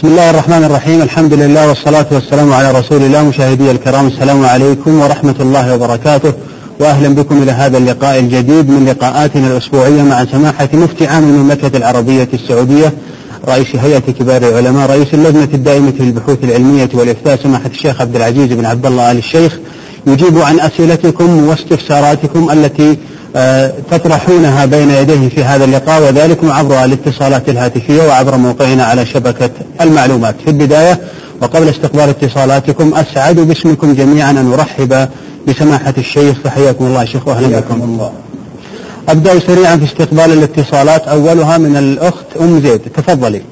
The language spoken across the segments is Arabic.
بسم الله الرحمن الرحيم. الحمد لله والصلاة والسلام على رسول الله مشاهدي الكرام. السلام عليكم ورحمة الله وبركاته. وأهلا بكم إلى هذا اللقاء الجديد من لقاءاتنا الأسبوعية مع سماحة مفتي عام المملكة العربية السعودية رئيس هيئة كبار العلماء رئيس اللجنة الدائمة للبحوث العلمية والإفتاء سماحة الشيخ عبد العزيز بن عبد الله آل الشيخ. يجيب عن أسئلتكم واستفساراتكم التي تطرحونها بين يديه في هذا اللقاء وذلك عبر الاتصالات الهاتفية وعبر موقعنا على شبكة المعلومات. في البداية وقبل استقبال اتصالاتكم أسعد باسمكم جميعا أن أرحب بسماحة الشيخ. فحياكم الله شيخ وأهلا بكم. الله. أبدأ سريعا في استقبال الاتصالات. أولها من الأخت أم زيد. تفضلي.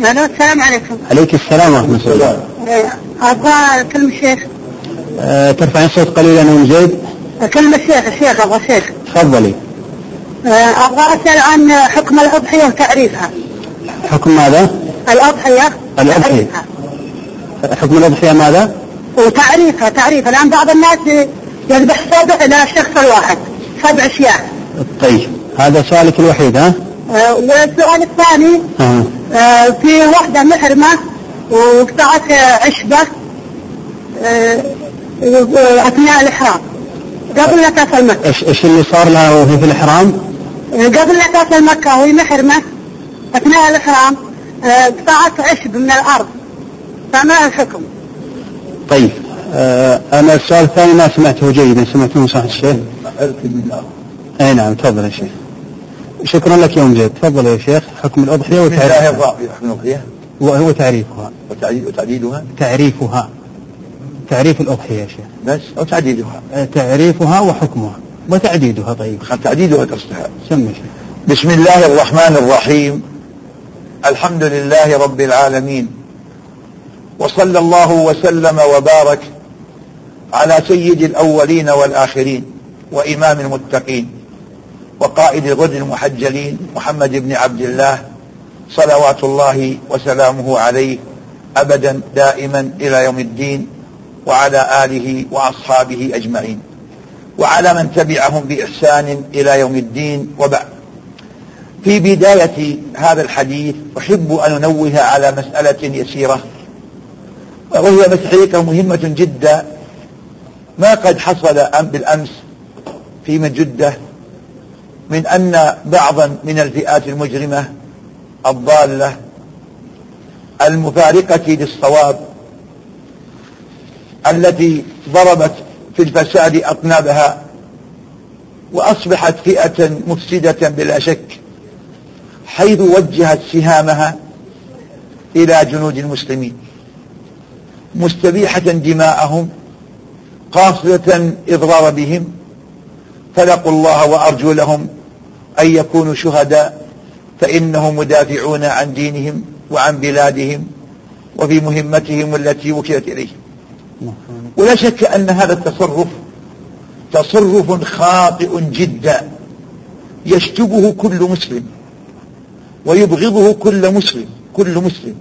السلام عليكم. عليك السلام ورحمة الله. أبغى كلمة شيخ. أه ترفعين الصوت قليلا أم زيد. كلمة شيخ الشيخ أبغى شيخ تفضلي أه، أبغى أسأل عن حكم الأضحية وتعريفها حكم ماذا؟ الأضحية. تعريفها. حكم الأضحية ماذا؟ وتعريفها تعريفها لأن بعض الناس يذبح سبع إلى الشخص الواحد سبع أشياء طيب هذا سؤالك الوحيد ها؟ أه، والسؤال الثاني ها. أه، في واحدة محرمة وقطعت عشبة أه، أثناء الاحرام قبل لا تصل مكة. إيش إيش اللي صار لها وهي في الإحرام؟ قبل لا تصل مكة وهي محرمة أثناء الإحرام آه، قطعت عشب من الأرض. فما الحكم؟ طيب آه أنا السؤال الثاني ما سمعته جيدا سمعته صح الشيخ؟ أي نعم تفضل يا شيخ. شكرا لك يا أم زيد تفضل يا شيخ حكم الله وتعريفها. الرحمن حكم الأضحية وهو تعريفها وتعديد- وتعديدها تعريفها. تعريف الأضحية يا شيخ. بس أو تعديدها. آه، تعريفها وحكمها. وتعديدها طيب. تعديدها تصلها سمي شيخ. بسم الله الرحمن الرحيم. الحمد لله رب العالمين. وصلى الله وسلم وبارك على سيد الأولين والآخرين وإمام المتقين وقائد الغد المحجلين محمد بن عبد الله صلوات الله وسلامه عليه أبدا دائما إلى يوم الدين. وعلى آله وأصحابه أجمعين. وعلى من تبعهم بإحسان إلى يوم الدين وبعد. في بداية هذا الحديث أحب أن أنوه على مسألة يسيرة. وهي مسألة مهمة جدا. ما قد حصل أم- بالأمس في من جدة من أن بعضا من الفئات المجرمة الضالة المفارقة للصواب التي ضربت في الفساد أطنابها وأصبحت فئة مفسدة بلا شك حيث وجهت سهامها إلى جنود المسلمين. مستبيحة دماءهم قاصدة إضرار بهم فلقوا الله وأرجو لهم أن يكونوا شهداء فإنهم مدافعون عن دينهم وعن بلادهم وفي مهمتهم التي وكلت إليهم. ولا شك أن هذا التصرف تصرف خاطئ جدا يشتبه كل مسلم ويبغضه كل مسلم كل مسلم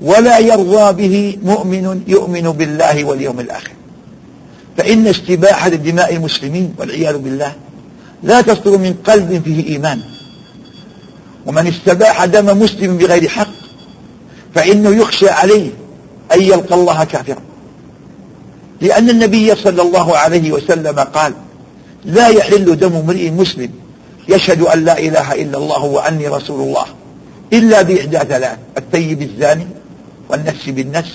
ولا يرضى به مؤمن يؤمن بالله واليوم الآخر. فإن استباحة دماء المسلمين والعياذ بالله لا تصدر من قلب فيه إيمان. ومن استباح دم مسلم بغير حق فإنه يخشى عليه أن يلقى الله كافرا. لأن النبي صلى الله عليه وسلم قال لا يحل دم امرئ مسلم يشهد أن لا إله إلا الله وأني رسول الله إلا بإحدى ثلاث الطيب الزاني والنفس بالنفس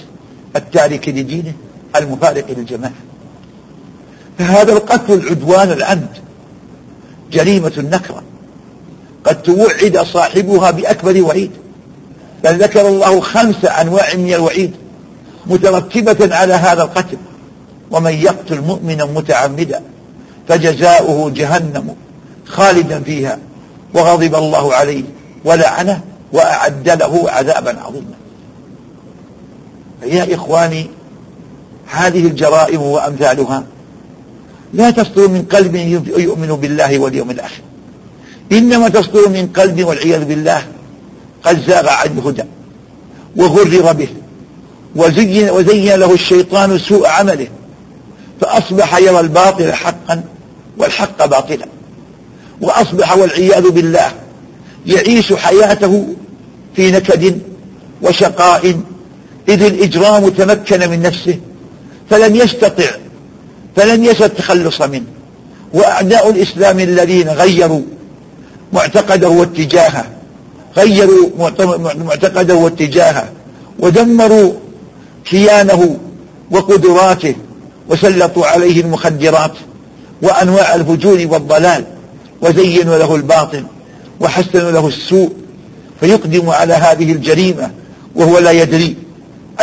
التارك لدينه المفارق للجماعة فهذا القتل العدوان العمد جريمة نكرة قد توعد صاحبها بأكبر وعيد بل ذكر الله خمس أنواع من الوعيد مترتبة على هذا القتل. ومن يقتل مؤمنا متعمدا فجزاؤه جهنم خالدا فيها وغضب الله عليه ولعنه وأعد له عذابا عظيما. فيا إخواني هذه الجرائم وأمثالها لا تصدر من قلب يؤمن بالله واليوم الآخر. إنما تصدر من قلب والعياذ بالله قد زاغ عن الهدى وغرر به وزين, وزين له الشيطان سوء عمله فأصبح يرى الباطل حقا والحق باطلا. وأصبح والعياذ بالله يعيش حياته في نكد وشقاء. إذ الإجرام تمكن من نفسه فلم يستطع فلم يستطع التخلص منه. وأعداء الإسلام الذين غيروا معتقده واتجاهه غيروا معتقده واتجاهه ودمروا كيانه وقدراته وسلطوا عليه المخدرات وأنواع الهجون والضلال وزينوا له الباطل وحسنوا له السوء فيقدم على هذه الجريمة وهو لا يدري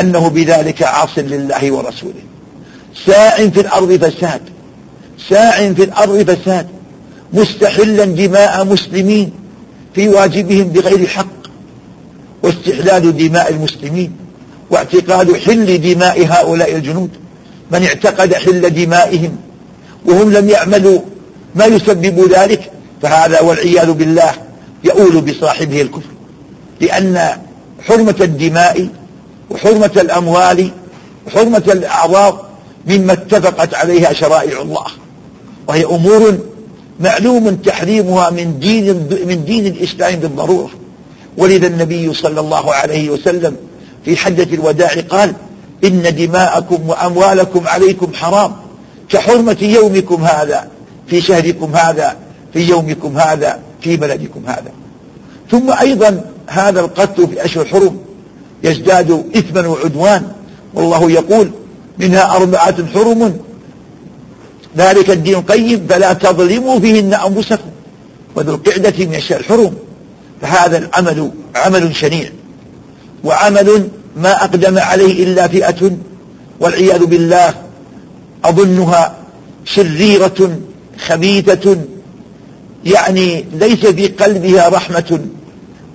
أنه بذلك عاص لله ورسوله. ساع في الأرض فساد ساع في الأرض فساد مستحلا دماء مسلمين في واجبهم بغير حق واستحلال دماء المسلمين واعتقاد حل دماء هؤلاء الجنود. من اعتقد حل دمائهم وهم لم يعملوا ما يسبب ذلك فهذا والعياذ بالله يؤول بصاحبه الكفر. لأن حرمة الدماء وحرمة الأموال وحرمة الأعراض مما اتفقت عليها شرائع الله. وهي أمور معلوم تحريمها من دين من دين الإسلام بالضرورة. ولذا النبي صلى الله عليه وسلم في حجة الوداع قال إن دماءكم وأموالكم عليكم حرام. كحرمة يومكم هذا في شهركم هذا في يومكم هذا في بلدكم هذا. ثم أيضا هذا القتل في أشهر الحرم يزداد إثما وعدوان والله يقول منها أربعة حرم. ذلك الدين القيم فلا تظلموا فيهن أنفسكم. وذو القعدة من أشهر الحرم. فهذا العمل عمل شنيع. وعمل ما أقدم عليه إلا فئة والعياذ بالله أظنها شريرة خبيثة يعني ليس في قلبها رحمة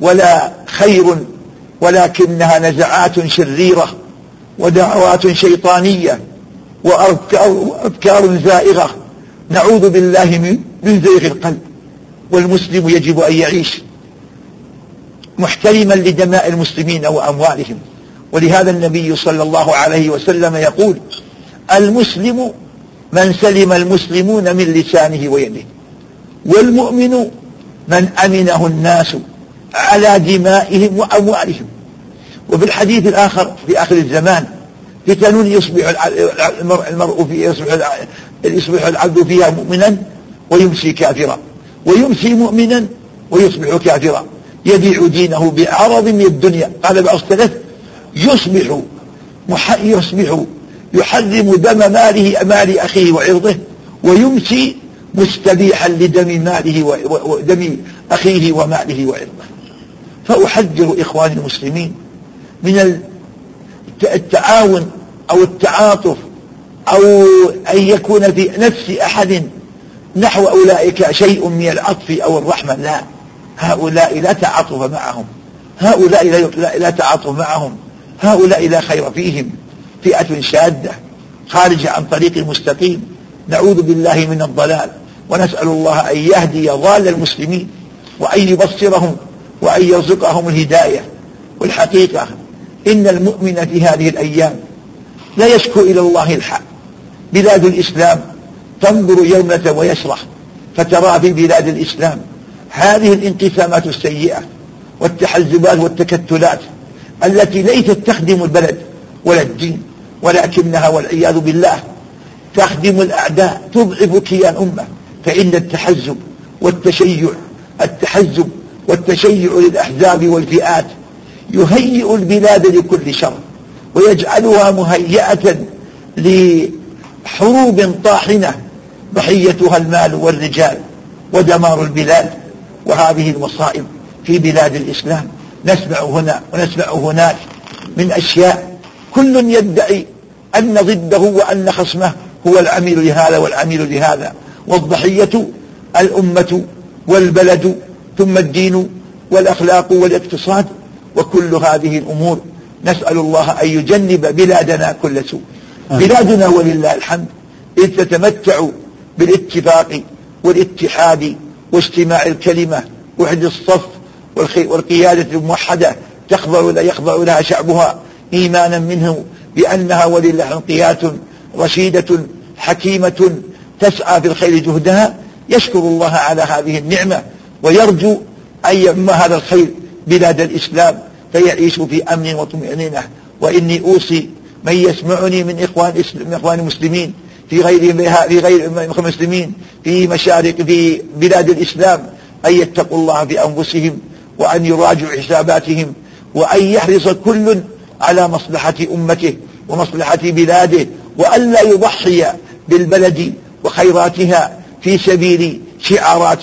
ولا خير ولكنها نزعات شريرة ودعوات شيطانية وأفكار, زائغة. نعوذ بالله من, من زيغ القلب. والمسلم يجب أن يعيش محترما لدماء المسلمين وأموالهم. ولهذا النبي صلى الله عليه وسلم يقول المسلم من سلم المسلمون من لسانه ويده والمؤمن من أمنه الناس على دمائهم وأموالهم. وفي الحديث الآخر في آخر الزمان فتن يصبح المرء في يصبح يصبح العبد فيها مؤمنا ويمسي كافرا ويمسي مؤمنا ويصبح كافرا. يبيع دينه بعرض من الدنيا. قال بعض السلف يصبح يصبح يحرم دم ماله مال أخيه وعرضه ويمسي مستبيحا لدم ماله ودم أخيه وماله وعرضه. فأحذر إخواني المسلمين من التعاون أو التعاطف أو أن يكون في نفس أحد نحو أولئك شيء من العطف أو الرحمة. لا هؤلاء لا تعاطف معهم. هؤلاء لا تعاطف معهم. هؤلاء لا خير فيهم. فئة شاذة خارجة عن طريق المستقيم. نعوذ بالله من الضلال. ونسأل الله أن يهدي ضال المسلمين وأن يبصرهم وأن يرزقهم الهداية. والحقيقة إن المؤمن في هذه الأيام لا يشكو إلى الله الحق. بلاد الإسلام تنظر يومة ويشرح فترى في بلاد الإسلام هذه الانقسامات السيئة والتحزبات والتكتلات التي ليست تخدم البلد ولا الدين ولكنها والعياذ بالله تخدم الأعداء تضعف كيان أمة. فإن التحزب والتشيع التحزب والتشيع للأحزاب والفئات يهيئ البلاد لكل شر ويجعلها مهيئة لحروب طاحنة ضحيتها المال والرجال ودمار البلاد. وهذه المصائب في بلاد الإسلام. نسمع هنا ونسمع هناك من أشياء. كل يدعي أن ضده وأن خصمه هو العميل لهذا والعميل لهذا. والضحية الأمة والبلد ثم الدين والأخلاق والاقتصاد وكل هذه الأمور. نسأل الله أن يجنب بلادنا كل سوء. بلادنا ولله الحمد. إذ تتمتع بالاتفاق والاتحاد واجتماع الكلمة. وحد الصف والقيادة الموحدة تخضع لا يخضع لها شعبها إيمانا منه بأنها ولله انقيات رشيدة حكيمة تسعى في الخير جهدها يشكر الله على هذه النعمة ويرجو أن يعم هذا الخير بلاد الإسلام فيعيش في أمن وطمأنينة وإني أوصي من يسمعني من إخوان من إخوان المسلمين في غير في غير المسلمين في مشارق في بلاد الإسلام أن يتقوا الله في أنفسهم وأن يراجعوا حساباتهم وأن يحرص كل على مصلحة أمته ومصلحة بلاده وألا يضحي بالبلد وخيراتها في سبيل شعارات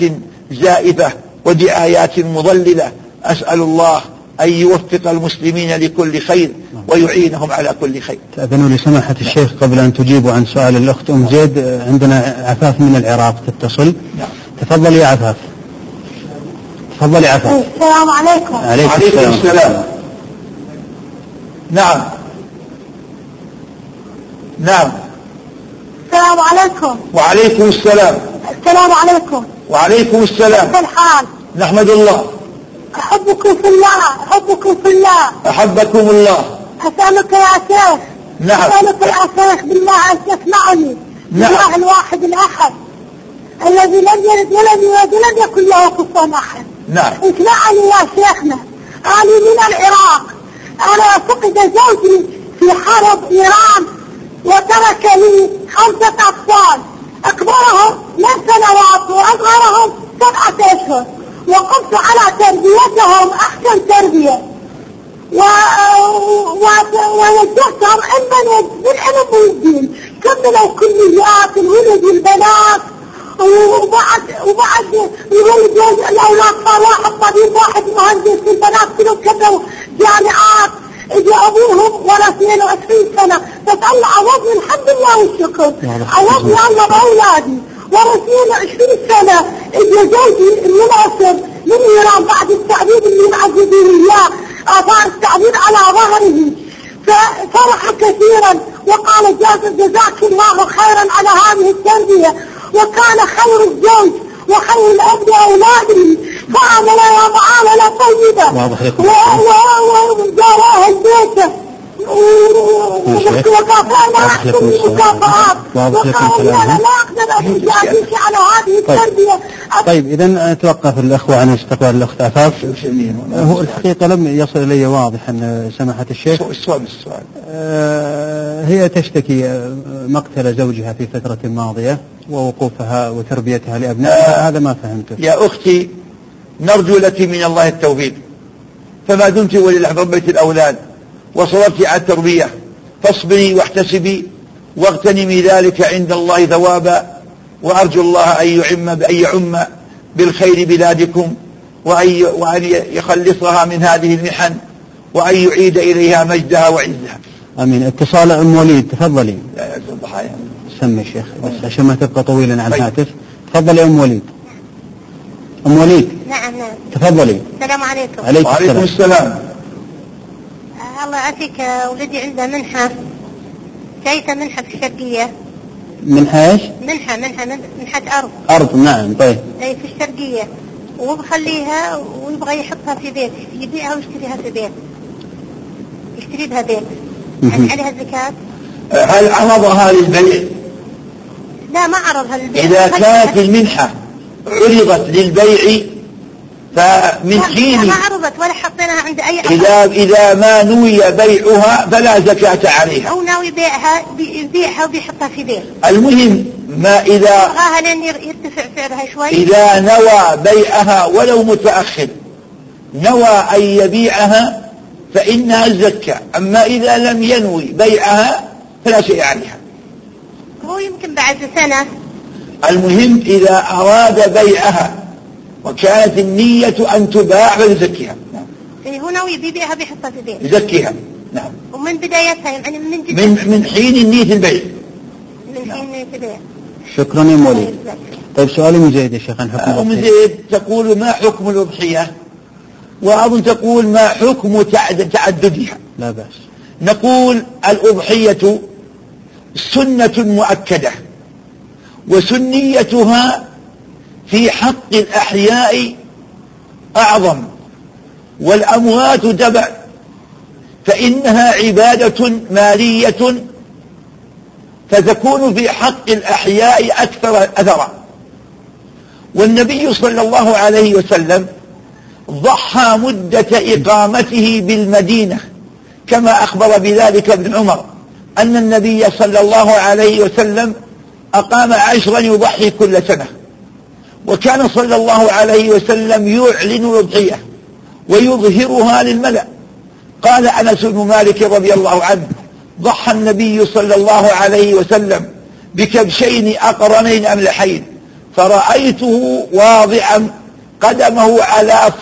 زائفة ودعايات مضللة. أسأل الله أن يوفق المسلمين لكل خير ويعينهم على كل خير. تأذنوا لسماحة الشيخ قبل أن تجيبوا عن سؤال الأخت أم زيد. عندنا عفاف من العراق تتصل. نعم. تفضل يا عفاف. تفضل يا عفاف السلام عليكم. عليكم السلام. السلام. نعم. نعم. السلام عليكم. وعليكم السلام. السلام عليكم. وعليكم السلام. كيف الحال؟ نحمد الله. أحبكم في الله. أحبكم في الله. أحبكم الله. أسألك يا شيخ. نعم. أسألك يا شيخ بالله أن تسمعني. نعم. بالله الواحد الأحد. الذي لم يلد ولم يولد ولم يكن له كفوا أحد. نعم. اسمعني يا شيخنا. أنا من العراق. أنا فقد زوجي في حرب إيران وترك لي خمسة أطفال. أكبرهم من سنوات وأصغرهم سبعة أشهر. وقمت على تربيتهم أحسن تربية. و... و... ووجهتهم علما بالعلم والدين كملوا كليات الولد والبنات وبعد وبعد الولد الاولاد صار واحد طبيب واحد مهندس البنات كلهم كملوا جامعات اجى ابوهم ورا 22 سنه بس الله عوضني الحمد لله والشكر عوضني الله باولادي ورا 22 سنه اجى زوجي المناصر من ايران بعد التعذيب اللي معذبين اياه اثار التعذيب على ظهره ففرح كثيرا وقال جزاك الله خيرا على هذه التربية. وكان خير الزوج وخير الأب لاولاده فعمل معامله طيبه واضح لكم. شيخ. وكافأنا واضح لكم. المكافآت واضح لكم هذه طيب. طيب إذا توقف الأخوة عن استقبال الأخت عفاف هو الحقيقة لم يصل إلي واضحا سماحة الشيخ السؤال السؤال آه، هي تشتكي آه، مقتل زوجها في فترة ماضية ووقوفها وتربيتها لأبنائها هذا ما فهمته يا أختي نرجو لك من الله التوفيق فما دمت ولله ربيت الأولاد وصبرت على التربية. فاصبري واحتسبي واغتنمي ذلك عند الله ثوابا وأرجو الله أن يعم أن يعم بالخير بلادكم وأن وأن يخلصها من هذه المحن وأن يعيد إليها مجدها وعزها. آمين. اتصال أم وليد تفضلي. الضحايا سمي الشيخ بس عشان ما تبقى طويلا على طيب. الهاتف تفضلي أم وليد. أم وليد. نعم نعم. تفضلي. السلام عليكم. عليك وعليكم السلام السلام. الله يعافيك ولدي عنده منحة. جايته منحة في الشرقية. من حاش منحة منحة من- منحة أرض. أرض نعم طيب. أي في الشرقية. وبخليها ويبغى يحطها في بيت يبيعها ويشتريها في بيت. يشتري بها بيت. هل عليها الزكاة؟ هل عرضها للبيع؟ لا ما عرضها للبيع. إذا كانت المنحة عرضت للبيع فمن حين ما عرضت ولا حطيناها عند أي أحد. إذا إذا ما نوي بيعها فلا زكاة عليها. أو ناوي يبيعها بي- يبيعها وبيحطها في بيت المهم ما إذا يبغاها لين ير- يرتفع سعرها شوي. إذا نوى بيعها ولو متأخر نوى أن يبيعها فإنها الزكاة أما إذا لم ينوي بيعها فلا شيء عليها. هو يمكن بعد سنة. المهم إذا أراد بيعها وكانت النية أن تباع فليزكيها نعم. إيه هو ناوي يبيعها في بيت يزكيها. نعم. ومن بدايتها يعني من جد من من حين النية البيع. من حين تبيع شكرا يا أم وليد طيب سؤال أم زيد يا شيخ عن حكم أم الأضحية. زيد تقول ما حكم الأضحية؟ وأظن تقول ما حكم تعد- تعددها. لا بأس. نقول الأضحية سنة مؤكدة وسنيتها في حق الأحياء أعظم والأموات تبع فإنها عبادة مالية فتكون في حق الأحياء أكثر أثرا. والنبي صلى الله عليه وسلم ضحى مدة إقامته بالمدينة كما أخبر بذلك ابن عمر أن النبي صلى الله عليه وسلم أقام عشرا يضحي كل سنة. وكان صلى الله عليه وسلم يعلن الأضحية ويظهرها للملأ. قال أنس بن مالك رضي الله عنه ضحى النبي صلى الله عليه وسلم بكبشين أقرنين أملحين فرأيته واضعا قدمه على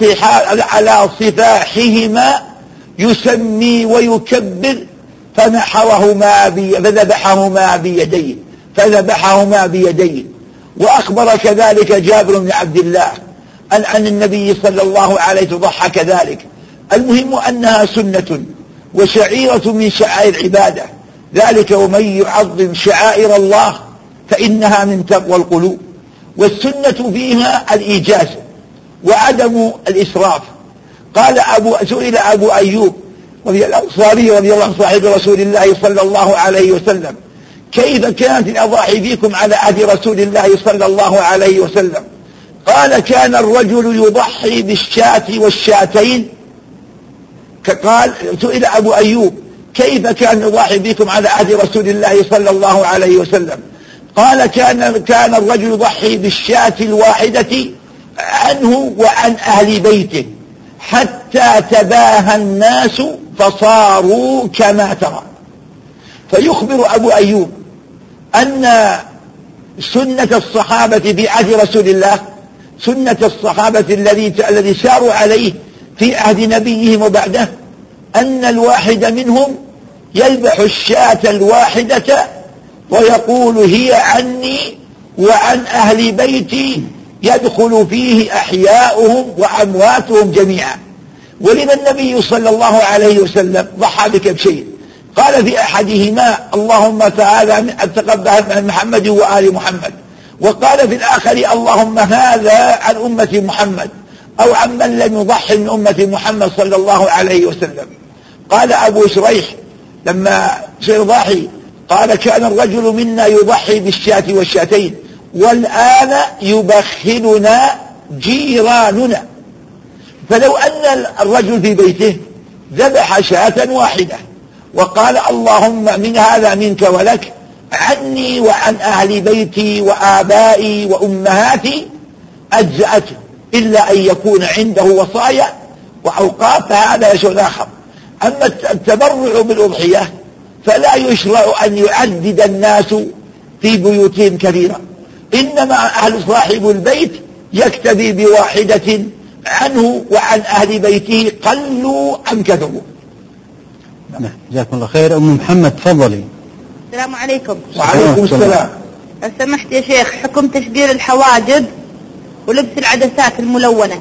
على صفاحهما يسمي ويكبر فنحرهما بي فذبحهما بيديه فذبحهما بيديه. وأخبر كذلك جابر بن عبد الله أن عن النبي صلى الله عليه وسلم كذلك المهم أنها سنة وشعيرة من شعائر العبادة ذلك ومن يعظم شعائر الله فإنها من تقوى القلوب. والسنة فيها الإيجاز وعدم الإسراف. قال أبو سئل أبو أيوب الأنصاري رضي الله صاحب رسول الله صلى الله عليه وسلم كيف كانت الأضاحي فيكم على عهد رسول الله صلى الله عليه وسلم؟ قال كان الرجل يضحي بالشاة والشاتين. قال سئل أبو أيوب كيف كان يضحي بكم على عهد رسول الله صلى الله عليه وسلم؟ قال كان كان الرجل يضحي بالشاة الواحدة عنه وعن أهل بيته. حتى تباهى الناس فصاروا كما ترى. فيخبر أبو أيوب أن سنة الصحابة في عهد رسول الله سنة الصحابة الذي الذي ساروا عليه في عهد نبيهم وبعده أن الواحد منهم يذبح الشاة الواحدة ويقول هي عني وعن أهل بيتي يدخل فيه أحياؤهم وأمواتهم جميعا. ولما النبي صلى الله عليه وسلم ضحى بكبشين. قال في أحدهما اللهم تعالى تقبل من محمد وآل محمد. وقال في الآخر اللهم هذا عن أمة محمد أو عمن لم يضحي من أمة محمد صلى الله عليه وسلم. قال أبو شريح لما ضاحي قال كان الرجل منا يضحي بالشاة والشاتين والآن يبخلنا جيراننا. فلو أن الرجل في بيته ذبح شاة واحدة وقال اللهم من هذا منك ولك عني وعن أهل بيتي وآبائي وأمهاتي أجزأته إلا أن يكون عنده وصايا وأوقاف فهذا شيء آخر أما التبرع بالأضحية فلا يشرع أن يعدد الناس في بيوتهم كثيرا إنما أهل صاحب البيت يكتفي بواحدة عنه وعن أهل بيته قلوا أم كثروا. نعم. جزاكم الله خير. أم محمد تفضلي. السلام عليكم. وعليكم السلام. لو سمحت يا شيخ حكم تشقير الحواجب ولبس العدسات الملونة.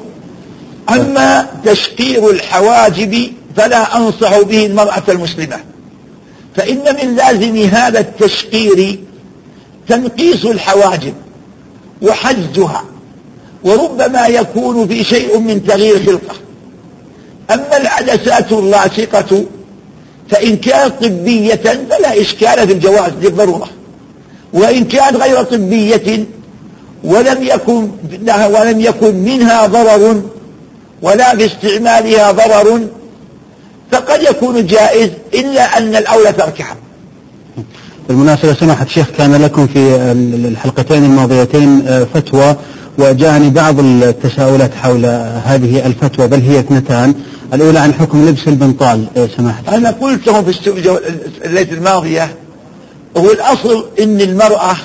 أما تشقير الحواجب فلا أنصح به المرأة المسلمة. فإن من لازم هذا التشقير تنقيص الحواجب وحجها وربما يكون في شيء من تغيير خلقه. أما العدسات اللاصقة فإن كانت طبية فلا إشكال في الجواز للضرورة وإن كانت غير طبية ولم يكن ولم يكن منها ضرر ولا في استعمالها ضرر فقد يكون جائز إلا أن الأولى تركها. بالمناسبة سماحة الشيخ كان لكم في الحلقتين الماضيتين آه، فتوى وجاءني بعض التساؤلات حول هذه الفتوى بل هي اثنتان. الأولى عن حكم لبس البنطال آه، سماحة. أنا قلت لهم في الليلة الماضية هو الأصل أن المرأة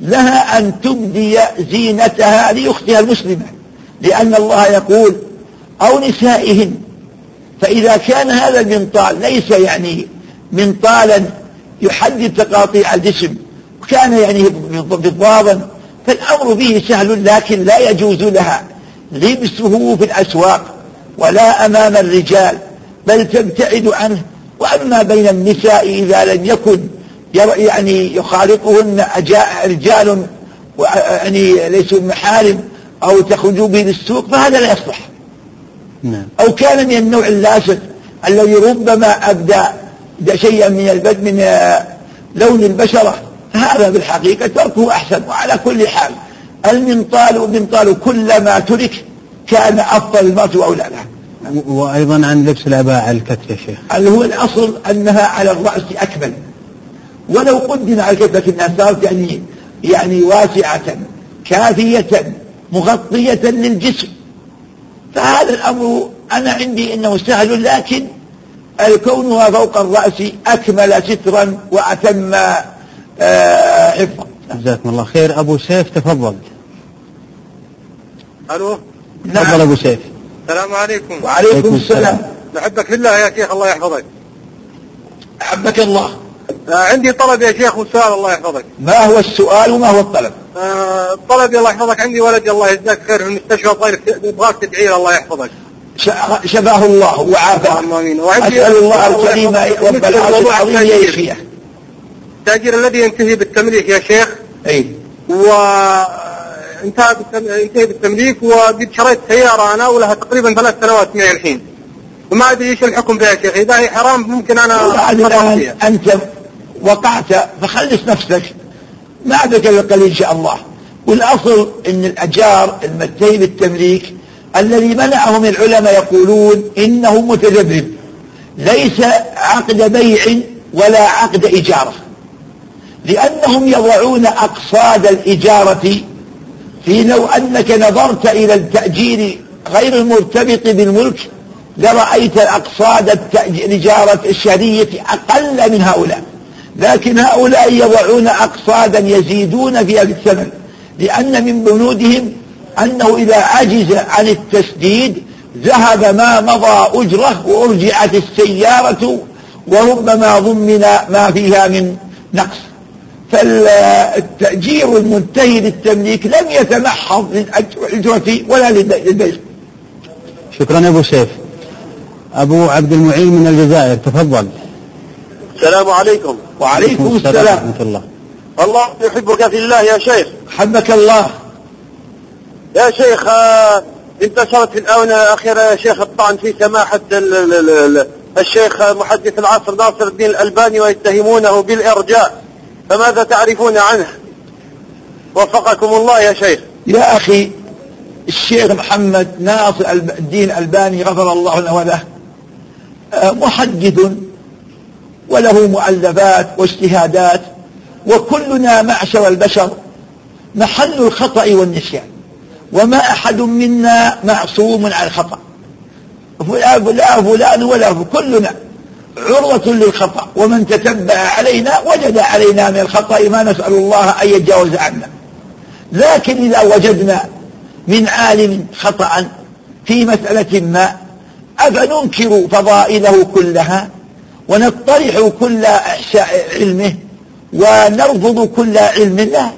لها أن تبدي زينتها لأختها المسلمة لأن الله يقول أو نسائهن. فإذا كان هذا المنطال ليس يعني منطالا يحدد تقاطيع الجسم وكان يعني بضابا فالأمر به سهل لكن لا يجوز لها لبسه في الأسواق ولا أمام الرجال بل تبتعد عنه. وأما بين النساء إذا لم يكن يعني يخالطهن رجال يعني ليسوا محارم أو تخرجوا به للسوق فهذا لا يصلح. نعم. أو كان من النوع اللاسق الذي ربما أبدى شيئا من البد من لون البشرة. هذا بالحقيقة تركه أحسن وعلى كل حال المنطال والمنطال كلما ترك كان أفضل المرأة وأولى لها وأيضا عن لبس الآباء على الكتف يا شيخ. اللي هو الأصل أنها على الرأس أكمل. ولو قدم على الكتف لكنها صارت يعني يعني واسعة كافية مغطية للجسم. فهذا الأمر أنا عندي أنه سهل لكن الكونها فوق الرأس أكمل سترا وأتم آه، حفظا جزاكم الله خير. أبو سيف تفضل. ألو؟ نعم. تفضل أبو سيف. السلام عليكم. وعليكم عليكم السلام. نحبك في الله يا شيخ الله يحفظك. أحبك الله. آه عندي طلب يا شيخ وسؤال الله يحفظك. ما هو السؤال وما هو الطلب؟ آه طلبي الله يحفظك عندي ولد الله يجزاك خير في المستشفى طير يبغاك تدعي له الله يحفظك. ش- شفاه الله وعافاه. اللهم آمين. وعندي أسأل الله الكريم رب العظيم التأجير. يشفيه التأجير الذي ينتهي بالتمليك يا شيخ؟ أي. و انتهى بالتم... انتهى بالتمليك وقد شريت سيارة أنا ولها تقريبا ثلاث سنوات معي الحين. وما أدري إيش الحكم فيها يا شيخ. إذا هي حرام ممكن أنا الآن أنت وقعت فخلص نفسك. ما عندك إلا القليل إن شاء الله. والأصل أن الأجار المنتهي بالتمليك الذي منعهم العلماء يقولون إنه متذبذب. ليس عقد بيع ولا عقد إجارة لأنهم يضعون أقصاد الإجارة في لو أنك نظرت إلى التأجير غير المرتبط بالملك لرأيت الأقصاد الإجارة الشهرية أقل من هؤلاء. لكن هؤلاء يضعون أقصادا يزيدون فيها بالثمن لأن من بنودهم أنه إذا عجز عن التسديد ذهب ما مضى أجرة وأرجعت السيارة وربما ضمن ما فيها من نقص. فالتأجير المنتهي للتمليك لم يتمحض للأجرة ولا للبيع. شكرا يا أبو سيف. أبو عبد المعين من الجزائر تفضل. السلام عليكم. وعليكم السلام ورحمة الله. الله يحبك في الله يا شيخ. حبك الله. يا شيخ آه، انتشرت في الآونة الأخيرة يا شيخ الطعن في سماحة ال- ال- ال- الشيخ محدث العصر ناصر الدين الألباني ويتهمونه بالإرجاء. فماذا تعرفون عنه؟ وفقكم الله يا شيخ. يا أخي الشيخ محمد ناصر الدين الألباني غفر الله له وله آه، محدث وله مؤلفات واجتهادات وكلنا معشر البشر محل الخطأ والنسيان وما أحد منا معصوم عن الخطأ. فلان لا فلان ولا كلنا عروة للخطأ. ومن تتبع علينا وجد علينا من الخطأ ما نسأل الله أن يتجاوز عنا. لكن إذا وجدنا من عالم خطأ في مسألة ما أفننكر فضائله كلها ونطرح كل إحشاء علمه ونرفض كل علم له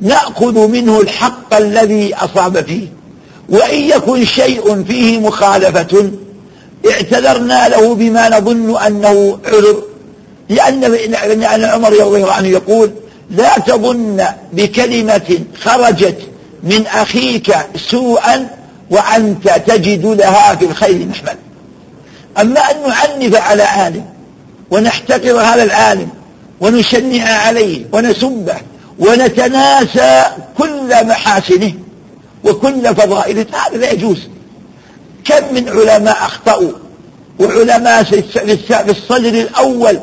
نأخذ منه الحق الذي أصاب فيه وإن يكن شيء فيه مخالفة اعتذرنا له بما نظن أنه عذر لأن عمر رضي الله عنه يقول لا تظن بكلمة خرجت من أخيك سوءا وأنت تجد لها في الخير محمل. أما أن نعنف على عالم ونحتقر هذا العالم ونشنع عليه ونسبه ونتناسى كل محاسنه وكل فضائله هذا لا يجوز. كم من علماء أخطأوا وعلماء في الصدر الأول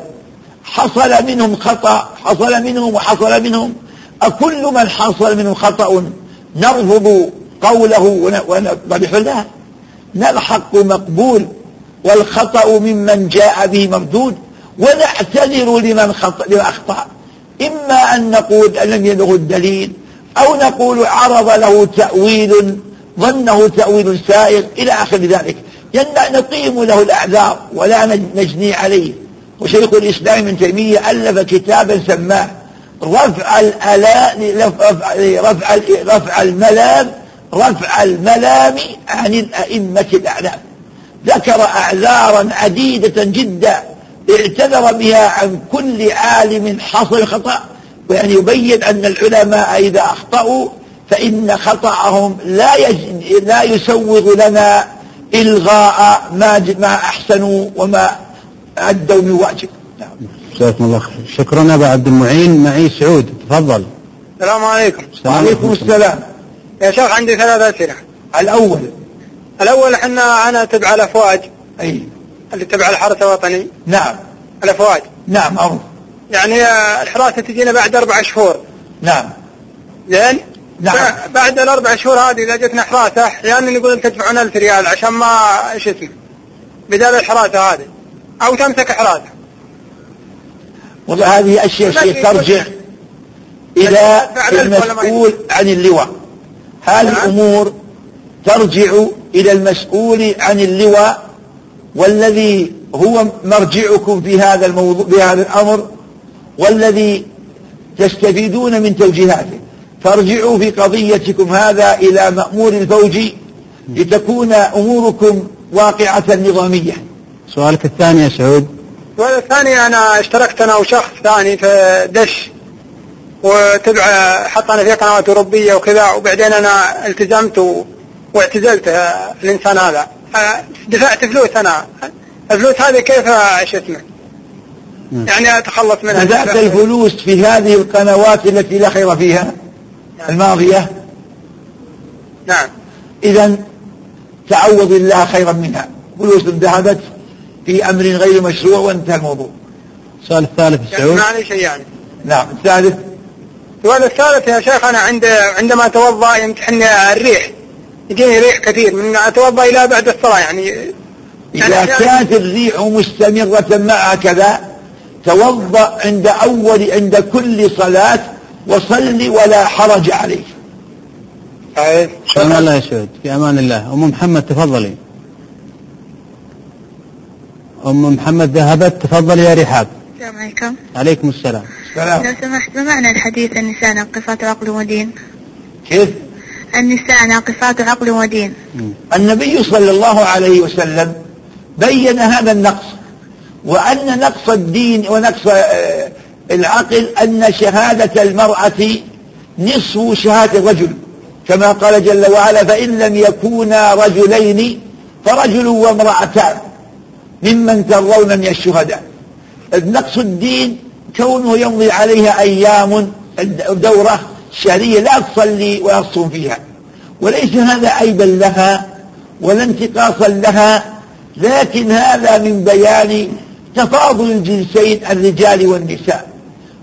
حصل منهم خطأ حصل منهم وحصل منهم. أكل من حصل منهم خطأ؟ نرفض قوله ونقبح له لا الحق مقبول والخطأ ممن جاء به مردود ونعتذر لمن خطأ لمن أخطأ. إما أن نقول أن لم يبلغ الدليل أو نقول عرض له تأويل ظنه تأويل سائر إلى آخر ذلك. نقيم له الأعذار ولا نجني عليه. وشيخ الإسلام ابن تيمية ألف كتابا سماه رفع الألا رفع, رفع, رفع الملام رفع الملام عن الأئمة الأعلام ذكر أعذارا عديدة جدا اعتذر بها عن كل عالم حصل خطأ. ويعني يبين أن العلماء إذا أخطأوا فإن خطأهم لا يج... لا يسوغ لنا إلغاء ما ج... ما أحسنوا وما أدوا من واجب نعم. جزاكم الله خير. شكرا أبا عبد المعين. معي سعود. تفضل. السلام عليكم. وعليكم السلام. يا شيخ عندي ثلاث أسئلة. الأول. الأول إحنا أنا تبع الأفواج. أي. اللي تبع الحرس الوطني. نعم. الأفواج. نعم معروف يعني آه، الحراسة تجينا بعد أربع شهور. نعم. زين؟ نعم. بعد الأربع شهور هذه إذا جتنا حراسه أحيانا يقول تدفعون 1000 ريال عشان ما إيش اسمه بدال الحراسه هذه. أو تمسك حراسه والله هذه أشياء ما شيء ترجع ما المسؤول عن اللواء. هذه نعم. الأمور ترجع إلى المسؤول عن اللواء والذي هو مرجعكم في هذا الموضوع في هذا الأمر والذي تستفيدون من توجيهاته. فارجعوا في قضيتكم هذا إلى مأمور الفوج لتكون أموركم واقعة نظامية. سؤالك الثاني يا سعود. والثاني أنا اشتركت أنا وشخص ثاني في دش وتبع حطنا في قنوات أوروبية وكذا وبعدين أنا التزمت و... واعتزلت الإنسان هذا. دفعت فلوس أنا. الفلوس هذه كيف إيش اسمه؟ مم. يعني أتخلص منها؟ دفعت الفلوس في هذه القنوات التي لا خير فيها. الماضية؟ نعم. إذا تعوض الله خيرا منها. فلوس ذهبت في أمر غير مشروع وانتهى الموضوع. السؤال الثالث يا يعني شيء يعني. نعم. الثالث؟ السؤال الثالث يا شيخ أنا عند عندما أتوضأ يمتحني الريح يجيني ريح كثير من أتوضأ إلى بعد الصلاة يعني. إذا كانت الريح مستمرة مع كذا توضأ عند أول عند كل صلاة وصل ولا حرج عليك في أمان الله يا سعود في أمان الله. أم محمد تفضلي. أم محمد ذهبت. تفضلي يا رحاب. السلام عليكم. عليكم السلام. سلام لو سمحت ما معنى الحديث النساء ناقصات عقل ودين؟ كيف؟ النساء ناقصات عقل ودين. مم. النبي صلى الله عليه وسلم بين هذا النقص وأن نقص الدين ونقص آه، العقل أن شهادة المرأة نصف شهادة الرجل. كما قال جل وعلا فإن لم يكونا رجلين فرجل وامرأتان ممن ترون من الشهداء. نقص الدين كونه يمضي عليها أيام دورة شهرية لا تصلي ولا تصوم فيها. وليس هذا عيبا لها ولا انتقاصا لها لكن هذا من بيان تفاضل الجنسين الرجال والنساء.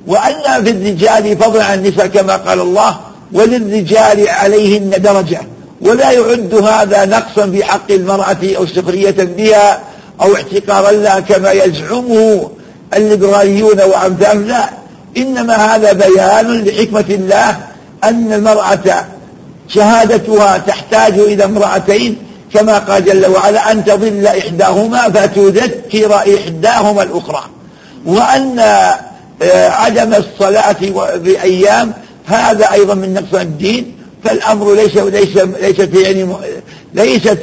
وأن في الرجال فضلا عن النساء كما قال الله وللرجال عليهن درجة. ولا يعد هذا نقصا في حق المرأة أو سخرية بها أو احتقارا لها كما يزعمه الليبراليون وأمثالهم. لا إنما هذا بيان لحكمة الله أن المرأة شهادتها تحتاج إلى امرأتين كما قال جل وعلا أن تضل إحداهما فتذكر إحداهما الأخرى. وأن عدم الصلاة بأيام هذا أيضا من نقص الدين. فالأمر ليس ليس ليست يعني ليست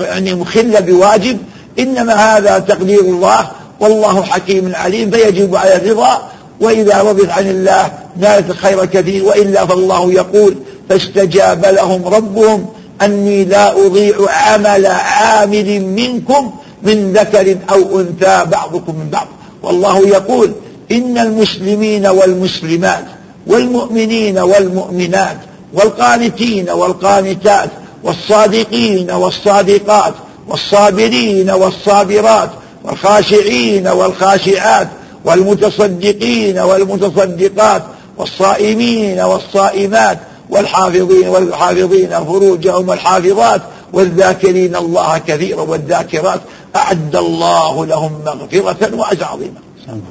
يعني مخلة بواجب إنما هذا تقدير الله والله حكيم عليم فيجب على الرضا. وإذا رضيت عن الله نالت الخير كثير وإلا فالله يقول فاستجاب لهم ربهم أني لا أضيع عمل عامل منكم من ذكر أو أنثى بعضكم من بعض. والله يقول إن المسلمين والمسلمات والمؤمنين والمؤمنات والقانتين والقانتات والصادقين والصادقات والصابرين والصابرات والخاشعين والخاشعات والمتصدقين والمتصدقات والصائمين والصائمات والحافظين والحافظين فروجهم والحافظات والذاكرين الله كثيرا والذاكرات أعد الله لهم مغفرة وأجر عظيما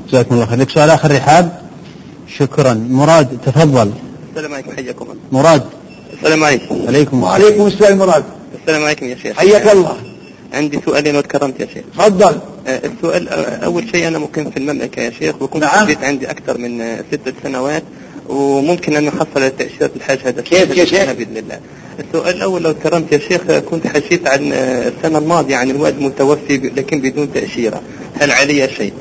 جزاكم الله خير. لك سؤال آخر رحاب. شكرا. مراد تفضل. السلام عليكم حياكم الله. مراد. السلام عليكم. عليكم وعليكم السلام مراد. السلام عليكم يا شيخ. حياك الله. عندي سؤالين وتكرمت يا شيخ. تفضل. آه، السؤال آه، أول شيء أنا مقيم في المملكة يا شيخ وكنت نعم. جيت عندي أكثر من آه، ستة سنوات وممكن أن نحصل تأشيرة الحاج هذا كيف يا شيخ؟ بإذن الله. السؤال الأول لو تكرمت يا شيخ كنت حشيت عن السنة الماضية عن الوالد متوفي ب- لكن بدون تأشيرة. هل علي شيء؟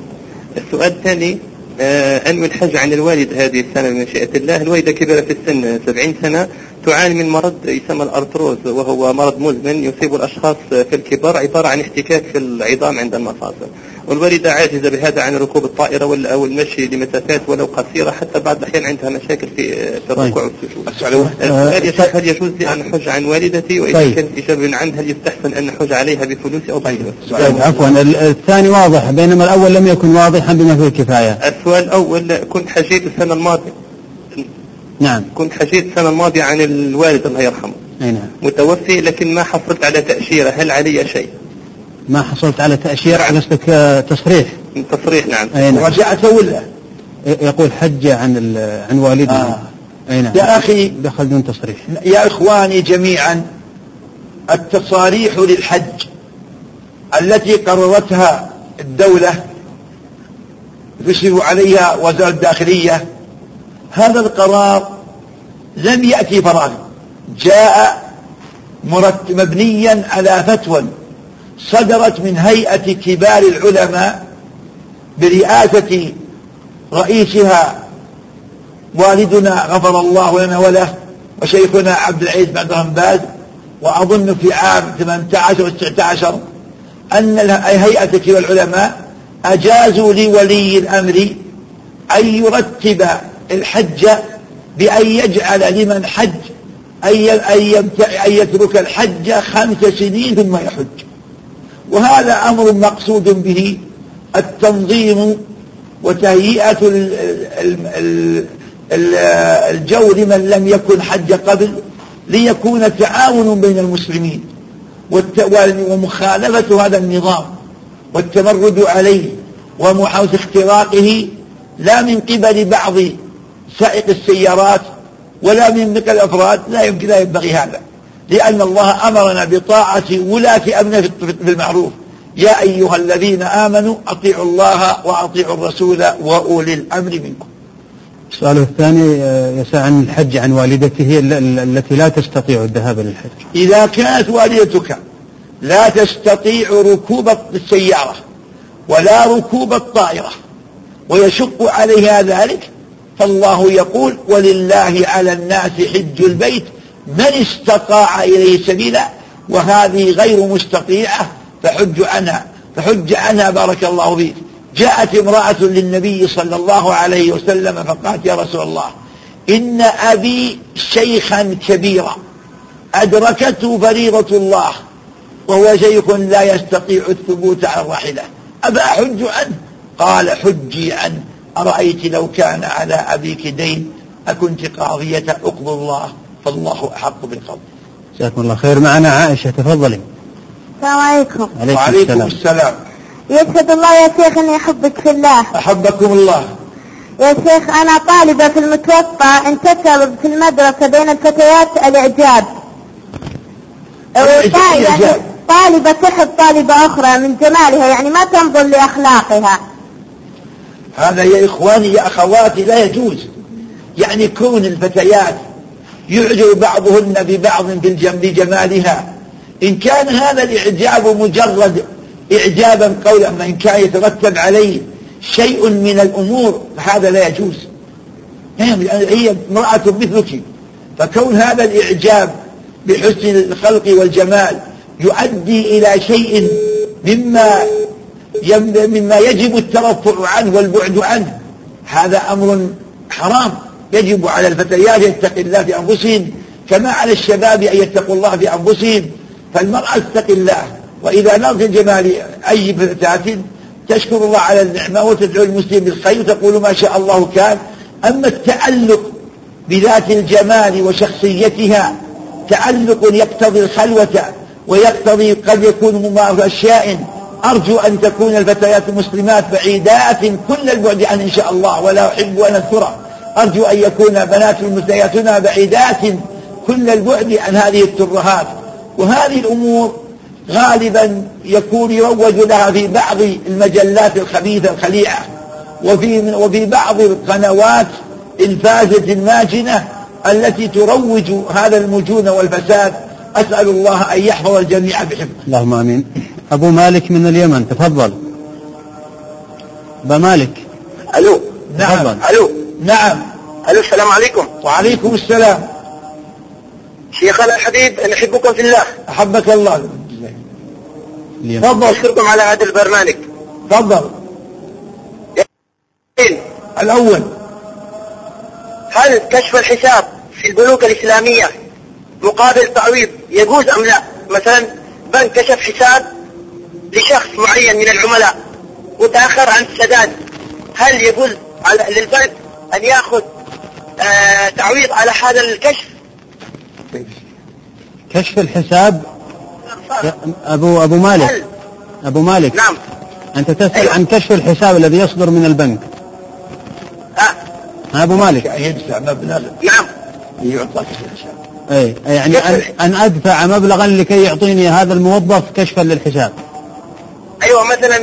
السؤال الثاني آه، أنوي الحج عن الوالد هذه السنة بمشيئة الله. الوالدة كبيرة في السن آه، 70 سنة تعاني من مرض يسمى الأرتروز وهو مرض مزمن يصيب الأشخاص في الكبار عبارة عن احتكاك في العظام عند المفاصل. والوالدة عاجزة بهذا عن ركوب الطائرة أو المشي لمسافات ولو قصيرة حتى بعض الأحيان عندها مشاكل في في الركوع والسجود السؤال يا شيخ هل يجوز لي أن أحج عن والدتي؟ وإذا طيب. كانت إجابة عن هل يستحسن أن نحج عليها بفلوسي أو طيب عفوا. ال- الثاني واضح بينما الأول لم يكن واضحا بما فيه الكفاية. السؤال الأول كنت حجيت السنة الماضية. نعم. كنت حجيت السنة الماضية عن الوالد الله يرحمه. نعم. متوفي لكن ما حصلت على تأشيرة. هل علي شيء؟ ما حصلت على تأشيرة قصدك آه، تصريح. تصريح نعم. أي نعم. رجعت ولا؟ يقول حجة عن ال- عن والده. آه. أي نعم. يا أخي دخل دون تصريح. يا إخواني جميعا التصاريح للحج التي قررتها الدولة يشرف عليها وزارة الداخلية هذا القرار لم يأتي فراغا. جاء مرت- مبنيا على فتوى. صدرت من هيئة كبار العلماء برئاسة رئيسها والدنا غفر الله لنا وله وشيخنا عبد العزيز بن عبد باز. وأظن في عام 18 و 19 أن هيئة كبار العلماء أجازوا لولي الأمر أن يرتب الحج بأن يجعل لمن حج أن يترك الحج خمس سنين ثم يحج. وهذا أمر مقصود به التنظيم وتهيئة ال- ال- ال- ال- الجو لمن لم يكن حج قبل ليكون تعاون بين المسلمين ومخالفة هذا النظام والتمرد عليه ومحاولة اختراقه لا من قبل بعض سائق السيارات ولا من قبل الأفراد. لا يمكن لا ينبغي هذا. لأن الله أمرنا بطاعة ولاة أمرنا في في المعروف. يا أيها الذين آمنوا أطيعوا الله وأطيعوا الرسول وأولي الأمر منكم. السؤال الثاني آه، يسأل عن الحج عن والدته ال- ال- التي لا تستطيع الذهاب للحج إذا كانت والدتك لا تستطيع ركوب السيارة ولا ركوب الطائرة ويشق عليها ذلك فالله يقول ولله على الناس حج البيت من استطاع إليه سبيلا وهذه غير مستطيعة فحج عنها فحج عنها بارك الله فيك. جاءت امرأة للنبي صلى الله عليه وسلم فقالت يا رسول الله إن أبي شيخا كبيرا أدركته فريضة الله وهو شيخ لا يستطيع الثبوت على الراحلة أبا أحج عنه قال حجي عنه أرأيت لو كان على أبيك دين أكنت قاضية أقض الله. فالله أحق بالقضاء جزاكم الله خير. معنا عائشة تفضلي. السلام عليكم. عليكم وعليكم السلام. السلام. يشهد الله يا شيخ إني أحبك في الله. أحبكم الله. يا شيخ أنا طالبة في المتوسطة انتشر في المدرسة بين الفتيات الإعجاب. يعني طالبة تحب طالبة أخرى من جمالها يعني ما تنظر لأخلاقها. هذا يا إخواني يا أخواتي لا يجوز. يعني كون الفتيات يعجب بعضهن ببعض بجمالها. إن كان هذا الإعجاب مجرد إعجابا قولا أما إن كان يترتب عليه شيء من الأمور فهذا لا يجوز. هي امرأة مثلك. فكون هذا الإعجاب بحسن الخلق والجمال يؤدي إلى شيء مما مما يجب الترفع عنه والبعد عنه هذا أمر حرام. يجب على الفتيات أن يتقي الله في أنفسهم كما على الشباب أن يتقوا الله في أنفسهم. فالمرأة تتقي الله وإذا نظرت الجمال أي فتاة تشكر الله على النعمة وتدعو المسلم بالخير وتقول ما شاء الله كان. أما التعلق بذات الجمال وشخصيتها تعلق يقتضي الخلوة ويقتضي قد يكون ممارسة أشياء. أرجو أن تكون الفتيات المسلمات بعيدات كل البعد عن إن شاء الله ولا أحب أن أذكره أرجو أن يكون بنات المسلماتنا بعيدات كل البعد عن هذه الترهات. وهذه الأمور غالبا يكون يروج لها في بعض المجلات الخبيثة الخليعة وفي وفي بعض القنوات الفاسدة الماجنة التي تروج هذا المجون والفساد. أسأل الله أن يحفظ الجميع بحفظه اللهم آمين. أبو مالك من اليمن تفضل. ابا مالك. ألو؟ نعم. تفضل. ألو؟ نعم. ألو السلام عليكم. وعليكم السلام. شيخنا الحبيب نحبكم في الله. أحبك الله. تفضل. أشكركم على هذا البرنامج. تفضل. الأول. هل كشف الحساب في البنوك الإسلامية مقابل تعويض يجوز أم لا؟ مثلا بنك كشف حساب لشخص معين من العملاء وتأخر عن السداد. هل يجوز على للبنك أن يأخذ آه تعويض على هذا الكشف. كشف الحساب؟ أبو أبو مالك. هل؟ أبو مالك. نعم. أنت تسأل أيوة. عن كشف الحساب الذي يصدر من البنك. آه. ها أبو مالك. يدفع مبلغ نعم. يعطى في الحساب. أي يعني أن, أن أدفع مبلغا لكي يعطيني هذا الموظف كشفا للحساب. أيوه مثلا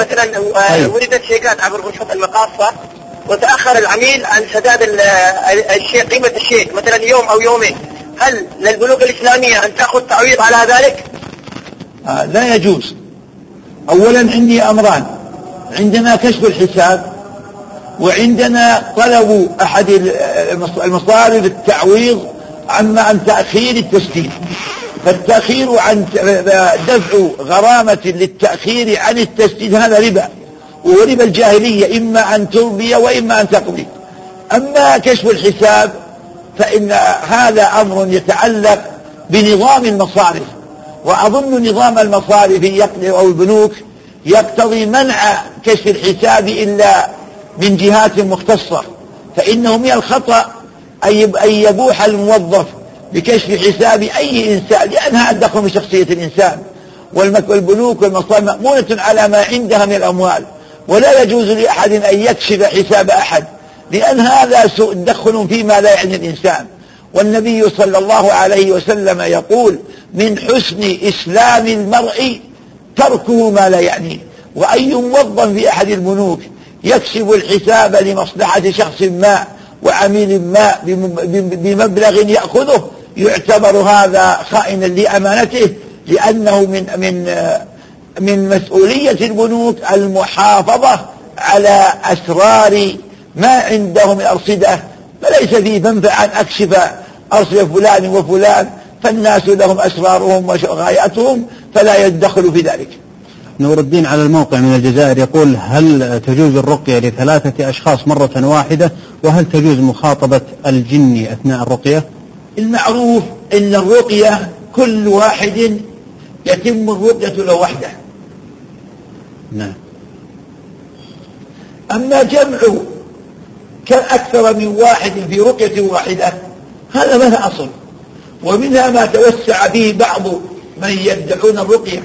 مثلا آه، أيوة. ولدت شيكات عبر غرفة المقاصة. وتأخر العميل عن سداد ال- الشيك قيمة الشيك مثلا يوم أو يومين. هل للبنوك الإسلامية أن تأخذ تعويض على ذلك؟ آه لا يجوز. أولا عندي أمران. عندنا كشف الحساب وعندنا طلب أحد المص- المصارف التعويض عما عن تأخير التسديد. فالتأخير عن دفع غرامة للتأخير عن التسديد هذا ربا. وربا الجاهلية إما أن ترضي وإما أن تقضي. أما كشف الحساب فإن هذا أمر يتعلق بنظام المصارف. وأظن نظام المصارف أو البنوك يقتضي منع كشف الحساب إلا من جهات مختصة. فإنه من الخطأ أن يب- أن يبوح الموظف بكشف حساب أي إنسان لأنها أدخل من شخصية الإنسان. والبنوك والمصارف مأمونة على ما عندها من الأموال. ولا يجوز لأحد أن يكشف حساب أحد لأن هذا سوء تدخل فيما لا يعني الإنسان. والنبي صلى الله عليه وسلم يقول من حسن إسلام المرء تركه ما لا يعنيه وأي موظف في أحد البنوك يكسب الحساب لمصلحة شخص ما وعميل ما بم- بم- بمبلغ يأخذه يعتبر هذا خائنا لأمانته لأنه من من من مسؤولية البنوك المحافظة على أسرار ما عنده من أرصدة فليس في منفع أن أكشف أرصدة فلان وفلان فالناس لهم أسرارهم وغاياتهم فلا يدخل في ذلك. نور الدين على الموقع من الجزائر يقول هل تجوز الرقية لثلاثة أشخاص مرة واحدة؟ وهل تجوز مخاطبة الجن أثناء الرقية؟ المعروف إن الرقية كل واحد يتم الرقية له وحده. نعم. أما جمع كان أكثر من واحد في رقية واحدة هذا ما له أصل. ومنها ما توسع به بعض من يدعون الرقية.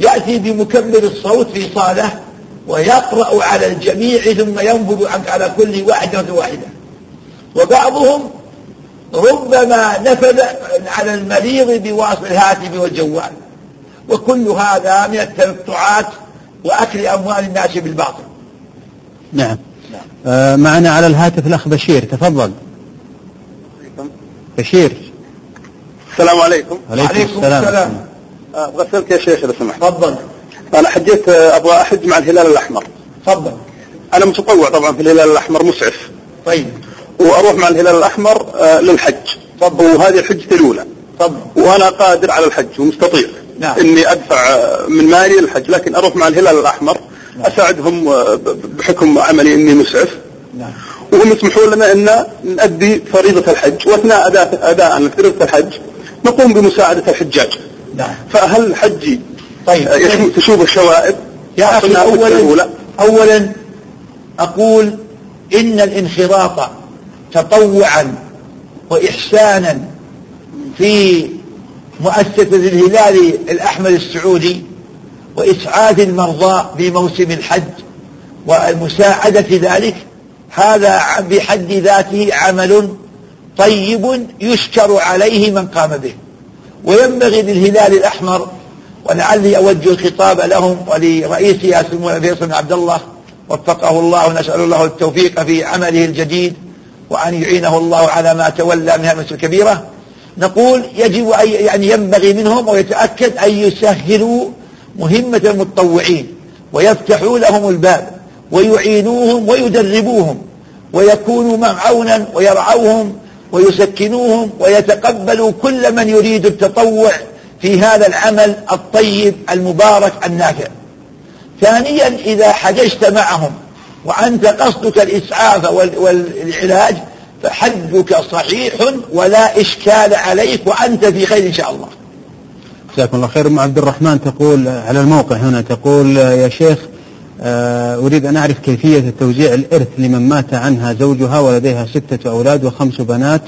يأتي بمكبر الصوت في صالة ويقرأ على الجميع ثم عنك على كل واحدة واحدة. وبعضهم ربما نفذ على المريض بواسطة الهاتف والجوال. وكل هذا من التنطعات وأكل أموال الناس بالباطل. نعم. آه معنا على الهاتف الأخ بشير تفضل. بشير. السلام عليكم. عليكم, عليكم السلام, السلام. أبغى اسالك يا شيخ إذا سمحت. تفضل. أنا حجيت آه، أبغى أحج مع الهلال الأحمر. تفضل. أنا متطوع طبعا في الهلال الأحمر مسعف. طيب. وأروح مع الهلال الأحمر آه، للحج. وهذه الحجة الأولى. تفضل. وأنا قادر على الحج ومستطيع. نعم. إني أدفع من مالي للحج لكن أروح مع الهلال الأحمر أساعدهم آه، ب- بحكم عملي إني مسعف. نعم. وهم يسمحون لنا إن نؤدي فريضة الحج وأثناء اداء أداء فريضة الحج نقوم بمساعدة الحجاج. نعم. فهل حجي طيب. يشم- تشوب الشوائب؟ يا أولا الأولى. أولا أقول إن الانخراط تطوعا وإحسانا في مؤسسة الهلال الأحمر السعودي وإسعاد المرضى بموسم الحج والمساعدة ذلك هذا بحد ذاته عمل طيب يشكر عليه من قام به. وينبغي للهلال الأحمر ولعلي أوجه الخطاب لهم ولرئيسها سمو فيصل بن عبد الله وفقه الله ونسأل الله التوفيق في عمله الجديد وأن يعينه الله على ما تولى من هذه الكبيرة. نقول يجب أن يعني ينبغي منهم ويتأكد أن يسهلوا مهمة المتطوعين ويفتحوا لهم الباب ويعينوهم ويدربوهم ويكونوا معونا ويرعوهم ويسكنوهم ويتقبلوا كل من يريد التطوع في هذا العمل الطيب المبارك النافع. ثانيا إذا حججت معهم وأنت قصدك الإسعاف وال- والعلاج فحجك صحيح ولا إشكال عليك وأنت في خير إن شاء الله جزاكم الله خير أم عبد الرحمن تقول على الموقع هنا تقول يا شيخ آه، أريد أن أعرف كيفية توزيع الإرث لمن مات عنها زوجها ولديها ستة أولاد وخمس بنات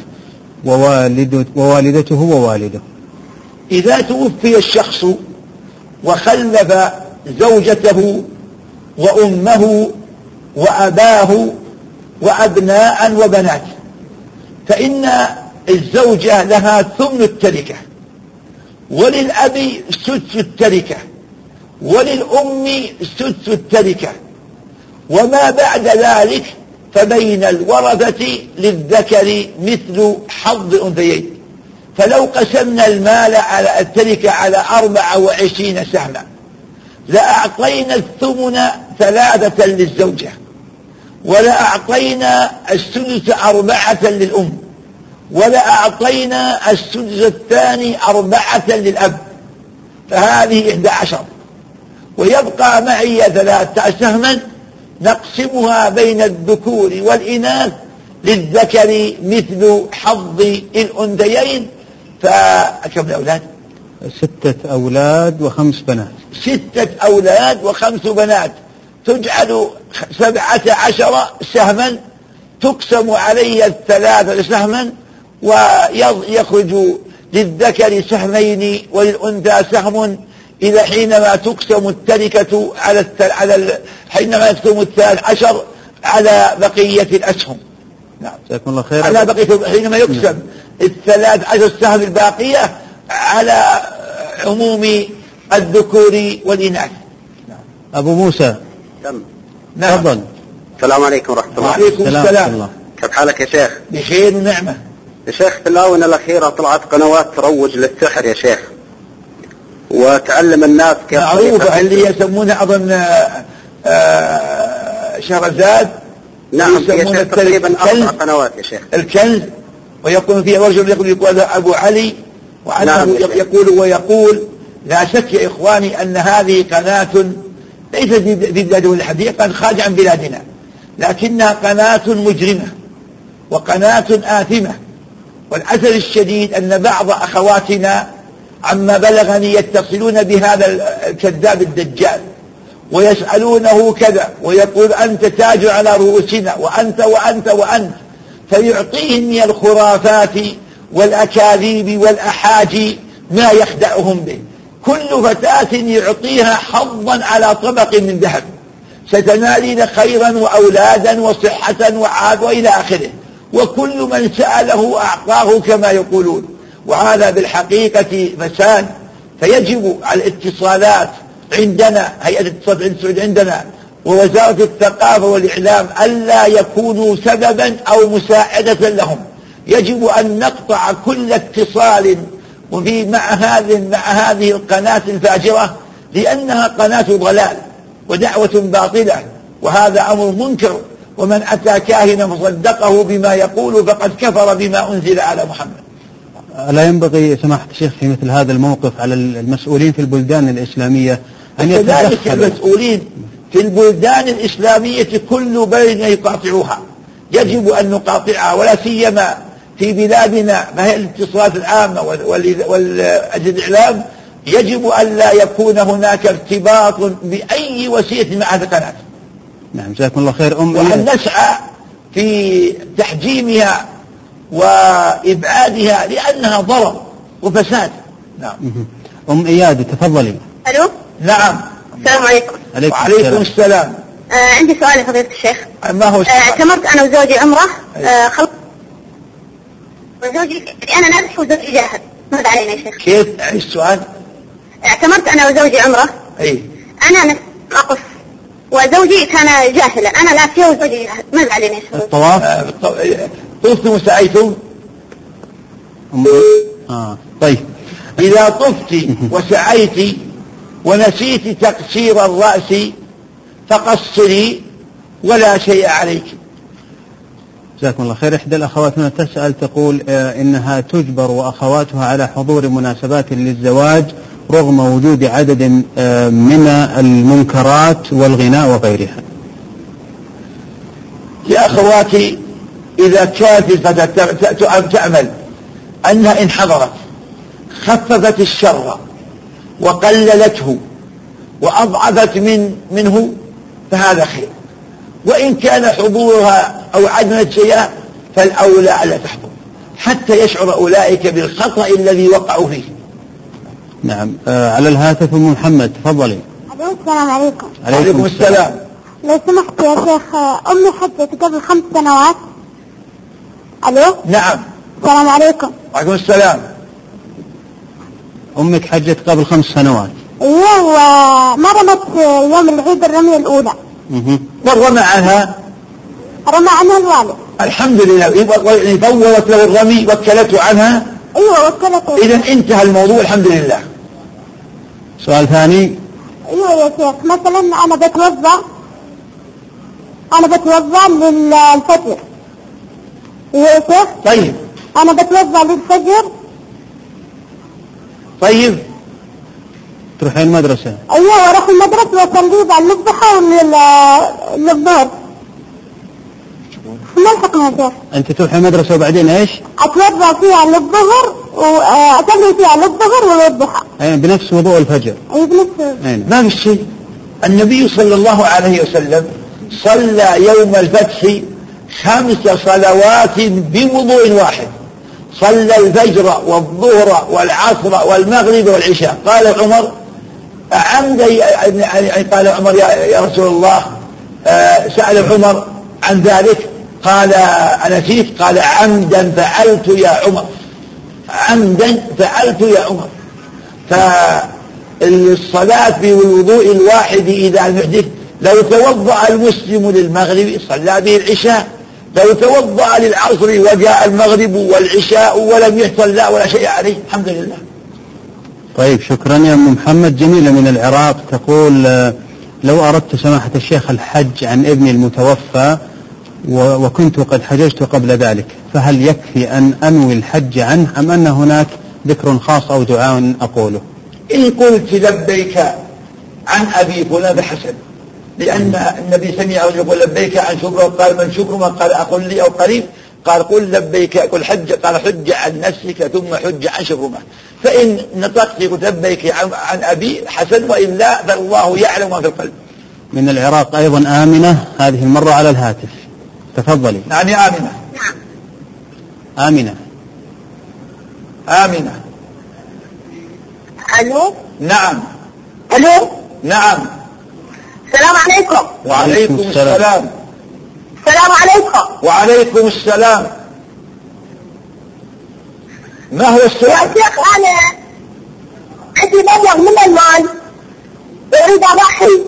ووالد ووالدته ووالده. إذا توفي الشخص وخلف زوجته وأمه وأباه وأبناء وبنات فإن الزوجة لها ثمن التركة وللأب سدس التركة وللأم سدس التركة. وما بعد ذلك فبين الورثة للذكر مثل حظ الأنثيين. فلو قسمنا المال على التركة على أربعة وعشرين سهما لأعطينا الثمن ثلاثة للزوجة. ولأعطينا السدس أربعة للأم ولأعطينا السدس الثاني أربعة للأب فهذه إحدى عشر ويبقى معي ثلاثة سهما نقسمها بين الذكور والإناث للذكر مثل حظ الأنثيين فكم الأولاد؟ ستة أولاد وخمس بنات. ستة أولاد وخمس بنات تجعل سبعة عشر سهما تقسم علي الثلاثة سهما ويخرج للذكر سهمين وللأنثى سهم إلى حينما تقسم التركة على التل... على ال... حينما يقسم الثالث عشر على بقية الأسهم. نعم. جزاكم الله خير. على بقية حينما يقسم الثلاث عشر سهم الباقية على عموم الذكور والإناث. أبو موسى. تم. نعم تفضل. السلام عليكم ورحمة الله. وعليكم سلام السلام. كيف حالك يا شيخ؟ بخير ونعمة. يا شيخ في الآونة الأخيرة طلعت قنوات تروج للسحر يا شيخ. وتعلم الناس كيف معروفة اللي يسمونها أظن آه، آه، شهرزاد نعم يا شيخ تقريبا أربع. قنوات يا شيخ. الكنز ويكون فيه رجل يقول يقول هذا أبو علي. وعنه نعم. يقول ويقول لا شك يا إخواني أن هذه قناة ليست في في بلاد الحديث قد خارج عن بلادنا. لكنها قناة مجرمة وقناة آثمة. والأسف الشديد أن بعض أخواتنا عما بلغني يتصلون بهذا الكذاب الدجال ويسألونه كذا ويقول أنت تاج على رؤوسنا وأنت وأنت وأنت. فيعطيهم من الخرافات والأكاذيب والأحاجي ما يخدعهم به. كل فتاة يعطيها حظا على طبق من ذهب. ستنالين خيرا وأولادا وصحة وعاد وإلى آخره. وكل من سأله أعطاه كما يقولون. وهذا بالحقيقة فساد فيجب على الاتصالات عندنا هيئة الاتصالات السعودية عندنا ووزارة الثقافة والإعلام ألا يكونوا سببا أو مساعدة لهم. يجب أن نقطع كل اتصال وفي مع هذه مع هذه القناة الفاجرة لأنها قناة ضلال ودعوة باطلة وهذا أمر منكر ومن أتى كاهنا فصدقه بما يقول فقد كفر بما أنزل على محمد. ألا ينبغي سماحة الشيخ في مثل هذا الموقف على المسؤولين في البلدان الإسلامية أن يتدخلوا. المسؤولين في البلدان الإسلامية كل بلد يقاطعوها يجب أن نقاطعها ولا سيما في بلادنا ما هي الاتصالات العامة وال- وال- والأجهزة الإعلام يجب أن لا يكون هناك ارتباط بأي وسيلة مع هذه القناة. نعم جزاكم الله خير. أم وأن نسعى في تحجيمها وإبعادها لأنها ضرر وفساد. نعم. أم إياد تفضلي. ألو؟ نعم. السلام عليكم. عليكم, وعليكم السلام. السلام. آه عندي سؤال يا فضيلة الشيخ. ما هو آه السؤال؟ اعتمرت أنا وزوجي عمرة. أيوة. آه خلق وزوجي أنا ناجح وزوجي جاهل ماذا علينا يا شيخ؟ كيف؟ يعني السؤال اعتمرت أنا وزوجي عمرة. أي. أنا نقص وزوجي كان جاهلا. أنا ناسيه وزوجي جاهل. ماذا علينا يا شيخ؟ الطواف؟ آه، بالط- طفتم وسعيتم. آه. طيب. إذا طفت وسعيت ونسيت تقصير الرأس فقصري ولا شيء عليك. جزاكم الله خير. إحدى الأخوات هنا تسأل تقول آه، إنها تجبر وأخواتها على حضور مناسبات للزواج رغم وجود عدد آه، من المنكرات والغناء وغيرها. يا أخواتي إذا كانت الفتاة تعمل أنها إن حضرت خففت الشر وقللته وأضعفت من منه فهذا خير. وإن كان حضورها أو عدم شيئا فالأولى ألا تحضر حتى يشعر أولئك بالخطأ الذي وقعوا فيه. نعم. آه على الهاتف أم محمد تفضلي. السلام عليكم. عليكم السلام. لو سمحت يا شيخ أمي حجت قبل خمس سنوات. ألو؟ نعم. السلام عليكم. وعليكم السلام. أمك حجت قبل خمس سنوات. أيوه وما رمت يوم العيد الرمية الأولى. من رمى عنها رمى عنها الوالد الحمد لله. يعني فورت له الرمي وكلته عنها. أيوه وكلته. إذا انتهى الموضوع الحمد لله. سؤال ثاني. أيوه يا شيخ. مثلا أنا بتوضأ. أنا بتوضأ للفجر. أيوه يا شيخ. طيب. أنا بتوضأ للفجر. طيب. تروحين المدرسة أيوه وأروح المدرسة واصلي بعد الضحى للظهر ما الحكم يا شيخ؟ أنت تروح المدرسة وبعدين إيش؟ أتوضأ فيها للظهر واصلي فيها للظهر وللضحى أي بنفس وضوء الفجر. أي بنفس. نعم. ما في شيء النبي صلى الله عليه وسلم صلى يوم الفتح خمس صلوات بوضوء واحد. صلى الفجر والظهر والعصر والمغرب والعشاء. قال عمر عمد يعني قال عمر يا رسول الله آه، سأل عمر عن ذلك. قال أنسيت قال عمدا فعلت يا عمر. عمدا فعلت يا عمر. فالصلاة بالوضوء الواحد إذا المحدث لو توضأ المسلم للمغرب صلى به العشاء. لو توضأ للعصر وجاء المغرب والعشاء ولم يحصل لا ولا شيء عليه الحمد لله. طيب شكرا يا أم محمد. جميلة من العراق تقول آه، لو أردت سماحة الشيخ الحج عن ابني المتوفى وكنت قد حججت قبل ذلك فهل يكفي أن أنوي الحج عنه أم أن هناك ذكر خاص أو دعاء أقوله؟ إن قلت لبيك عن أبي فلان فحسن لأن النبي سمع يقول لبيك عن شبر قال من شبر من قال أقل لي أو قريب قال قل لبيك قل حج قال حج عن نفسك ثم حج عن شبرمة فإن نطقت قلت لبيك عن, أبي حسن وإلا فالله يعلم ما في القلب. من العراق أيضا آمنة هذه المرة على الهاتف. تفضلي. نعم يا آمنة. آمنة. آمنة. ألو؟ نعم. ألو؟ نعم. السلام عليكم. وعليكم السلام. السلام. عليكم. وعليكم السلام. ما هو يا السؤال شيخ أنا عندي مبلغ من المال. أريد أضحي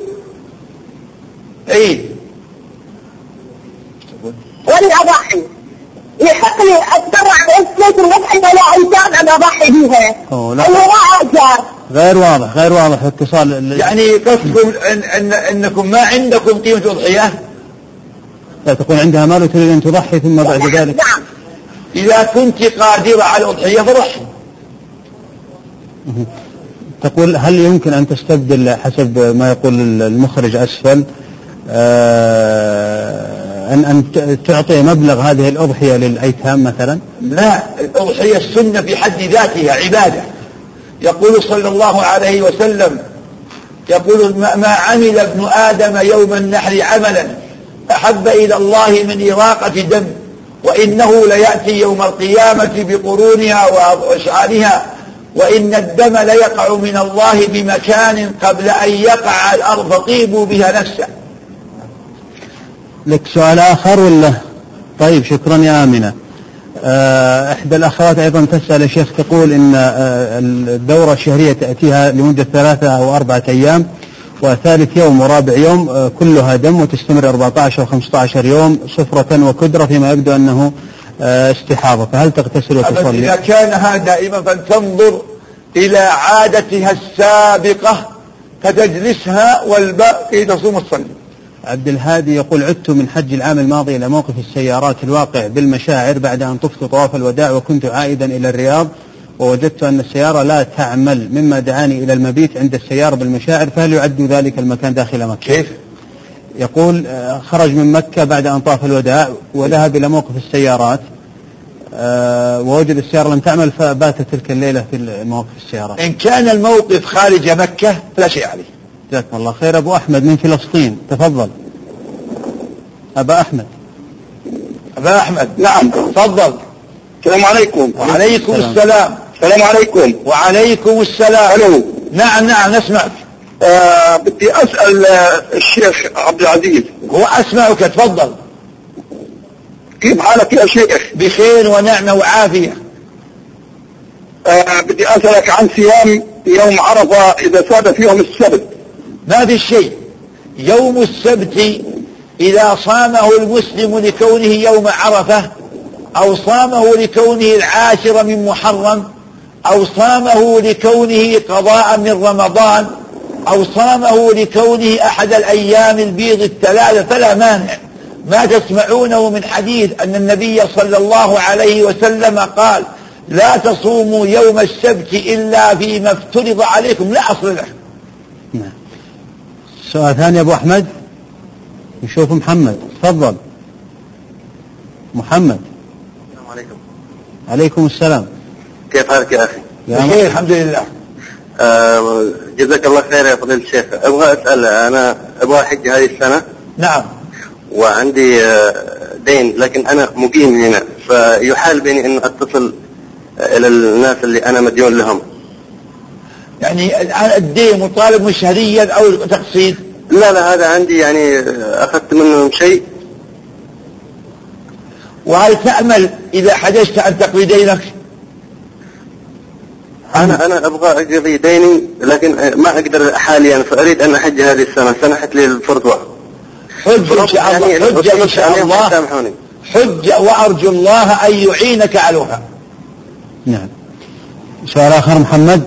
إي. ولا أضحي يحق لي أتبرع بإسمة الوضحي ولا إنسان أنا أضحي لا. أنا لا أجار. غير واضح غير واضح اتصال يعني قصدكم إن إن إنكم ما عندكم قيمة أضحية؟ لا تكون عندها مال وتريد أن تضحي ثم بعد ذلك. نعم إذا كنت قادرة على الأضحية فضحي. تقول هل يمكن أن تستبدل حسب ما يقول المخرج أسفل آه، أن أن تعطي مبلغ هذه الأضحية للأيتام مثلا؟ لا الأضحية السنة في حد ذاتها عبادة. يقول صلى الله عليه وسلم يقول ما ما عمل ابن آدم يوم النحر عملا. أحب إلى الله من إراقة دم وإنه ليأتي يوم القيامة بقرونها وأشعارها وإن الدم ليقع من الله بمكان قبل أن يقع الأرض فطيبوا بها نفسه. لك سؤال آخر ولا؟ طيب شكرا يا آمنة. آه، إحدى الأخوات أيضا تسأل الشيخ تقول إن آه، الدورة الشهرية تأتيها لمدة ثلاثة أو أربعة أيام. وثالث يوم ورابع يوم آه، كلها دم وتستمر 14 و 15 يوم صفرة وكدرة فيما يبدو أنه استحاضة. فهل تغتسل إذا وتصلي؟ كان هذا دائما فلتنظر إلى عادتها السابقة فتجلسها والباقي تصوم الصلاة عبد الهادي يقول عدت من حج العام الماضي إلى موقف السيارات الواقع بالمشاعر بعد أن طفت طواف الوداع وكنت عائدا إلى الرياض. ووجدت أن السيارة لا تعمل مما دعاني إلى المبيت عند السيارة بالمشاعر فهل يعد ذلك المكان داخل مكة؟ كيف؟ يقول آه، خرج من مكة بعد أن طاف الوداع وذهب إلى موقف السيارات آه، ووجد السيارة لم تعمل فبات تلك الليلة في موقف السيارات إن كان الموقف خارج مكة فلا شيء عليه. جزاكم الله خير. أبو أحمد من فلسطين تفضل. أبا أحمد. أبا أحمد نعم تفضل. السلام عليكم. وعليكم السلام. السلام. السلام عليكم. وعليكم السلام. ألو. نعم نعم نسمعك. آه بدي أسأل آه الشيخ عبد العزيز. هو أسمعك تفضل. كيف حالك يا شيخ؟ بخير ونعمة وعافية. آه بدي أسألك عن صيام يوم عرفة إذا ساد في يوم السبت. ما في شيء. يوم السبت إذا صامه المسلم لكونه يوم عرفة أو صامه لكونه العاشر من محرم أو صامه لكونه قضاء من رمضان أو صامه لكونه أحد الأيام البيض الثلاثة فلا مانع. ما تسمعونه من حديث أن النبي صلى الله عليه وسلم قال لا تصوموا يوم السبت إلا فيما افترض عليكم. لا أصل له. نعم. سؤال ثاني أبو أحمد. نشوف محمد. تفضل. محمد. السلام عليكم. عليكم السلام. كيف حالك يا أخي؟ يا بخير الحمد لله. آه جزاك الله خير يا فضيلة الشيخ. أبغى أسأل أنا أبغى أحج هذه السنة. نعم. وعندي آه، دين لكن أنا مقيم هنا. فيحال بيني أن أتصل إلى الناس اللي أنا مديون لهم. يعني الدين مطالب مشهريا أو تقسيط لا لا هذا عندي يعني آه، أخذت منهم شيء. وهل تأمل إذا حدثت أن تقضي دينك؟ أنا أنا أبغى اقضي ديني لكن ما أقدر حاليا فأريد أن أحج هذه السنة. سنحت لي الفرصه حج إن شاء الله يعني حج إن شاء عليهم الله. يسامحوني حج وأرجو الله أن يعينك عليها. نعم. سؤال آخر محمد.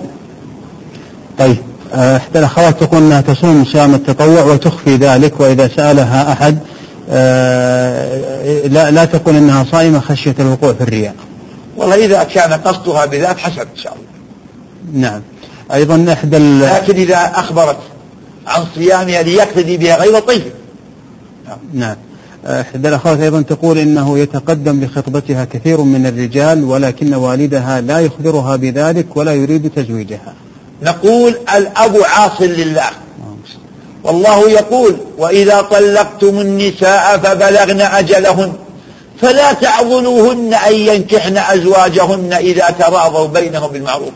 طيب آه، إحدى الأخوات تقول أنها تصوم صيام التطوع وتخفي ذلك وإذا سألها أحد آه، لا, لا تقول أنها صائمة خشية الوقوع في الرياء. والله إذا كان قصدها بذات حسن إن شاء الله. نعم. أيضا إحدى ال- لكن إذا أخبرت عن صيامها ليقتدي بها غير طيب. نعم. إحدى الأخوات أيضا تقول إنه يتقدم لخطبتها كثير من الرجال ولكن والدها لا يخبرها بذلك ولا يريد تزويجها. نقول الأب عاص لله. والله يقول وإذا طلقتم النساء فبلغن أجلهن فلا تعضلوهن أن ينكحن أزواجهن إذا تراضوا بينهم بالمعروف.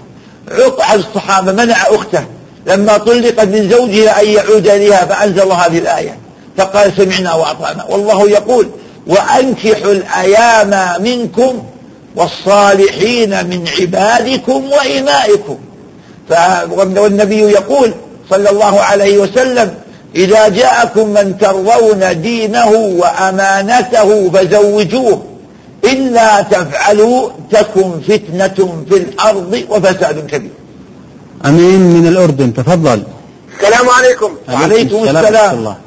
أحد الصحابة منع أخته. لما طلقت من زوجها أن يعود إليها فأنزل الله هذه الآية. فقال سمعنا وأطعنا. والله يقول وأنكحوا الأيام منكم والصالحين من عبادكم وإمائكم. والنبي يقول صلى الله عليه وسلم إذا جاءكم من ترضون دينه وأمانته فزوجوه. إلا تفعلوا تكن فتنة في الأرض وفساد كبير. أمين من الأردن تفضل. السلام عليكم. وعليكم السلام. ورحمة الله.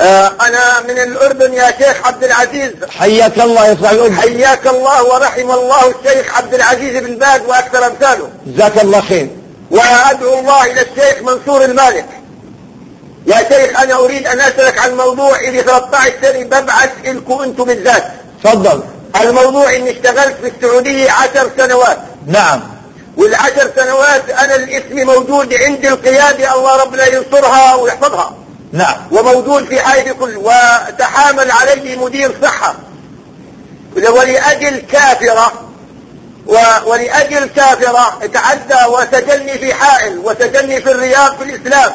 آه أنا من الأردن يا شيخ عبد العزيز. حياك الله يا صاحب الأردن حياك الله ورحم الله الشيخ عبد العزيز بن باز وأكثر أمثاله. جزاك الله خير. وأدعو الله إلى الشيخ منصور المالك. يا شيخ أنا أريد أن أسألك عن موضوع الي 13 سنه ببعث لكم أنتم بالذات. تفضل. الموضوع إني اشتغلت في السعودية 10 سنوات. نعم. والعشر سنوات أنا الاسم موجود عند القيادة الله ربنا ينصرها ويحفظها. نعم. وموجود في حي كل وتحامل عليه مدير صحة. ولأجل كافرة و... ولأجل كافرة تعدى وسجلني في حائل وسجلني في الرياض في الإسلام.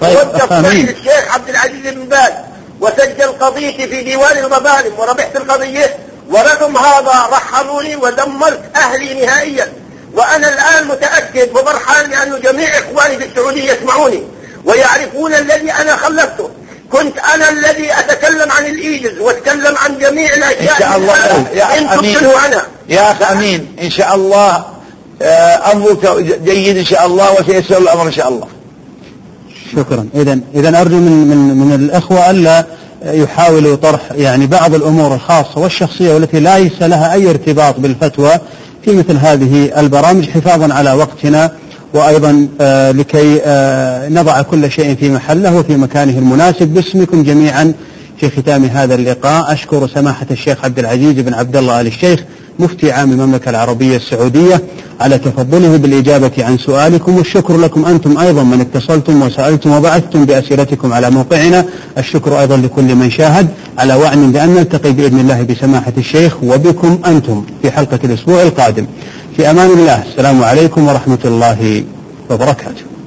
طيب، ووقف الشيخ عبد العزيز بن باز وسجل قضيتي في ديوان المظالم وربحت القضية. ورغم هذا رحلوني ودمرت أهلي نهائيا. وأنا الآن متأكد وفرحان لأن جميع إخواني في السعودية يسمعوني ويعرفون الذي أنا خلفته. كنت أنا الذي أتكلم عن الإيجز وأتكلم عن جميع الأشياء إن شاء الله. التي يا إن أمين. عنها يا أخ أمين. إن شاء الله آه، أمرك جيد إن شاء الله وسيسر الأمر إن شاء الله. شكرا. إذا إذا أرجو من من من الإخوة ألا يحاولوا طرح يعني بعض الأمور الخاصة والشخصية والتي ليس لها أي ارتباط بالفتوى في في مثل هذه البرامج حفاظا على وقتنا وأيضا آه، لكي آه، نضع كل شيء في محله وفي مكانه المناسب. باسمكم جميعا في ختام هذا اللقاء. أشكر سماحة الشيخ عبد العزيز بن عبد الله آل الشيخ مفتي عام المملكة العربية السعودية على تفضله بالإجابة عن سؤالكم والشكر لكم أنتم أيضا من اتصلتم وسألتم وبعثتم بأسئلتكم على موقعنا. الشكر أيضا لكل من شاهد على وعن بأن نلتقي بإذن الله بسماحة الشيخ وبكم أنتم في حلقة الأسبوع القادم. في أمان الله السلام عليكم ورحمة الله وبركاته.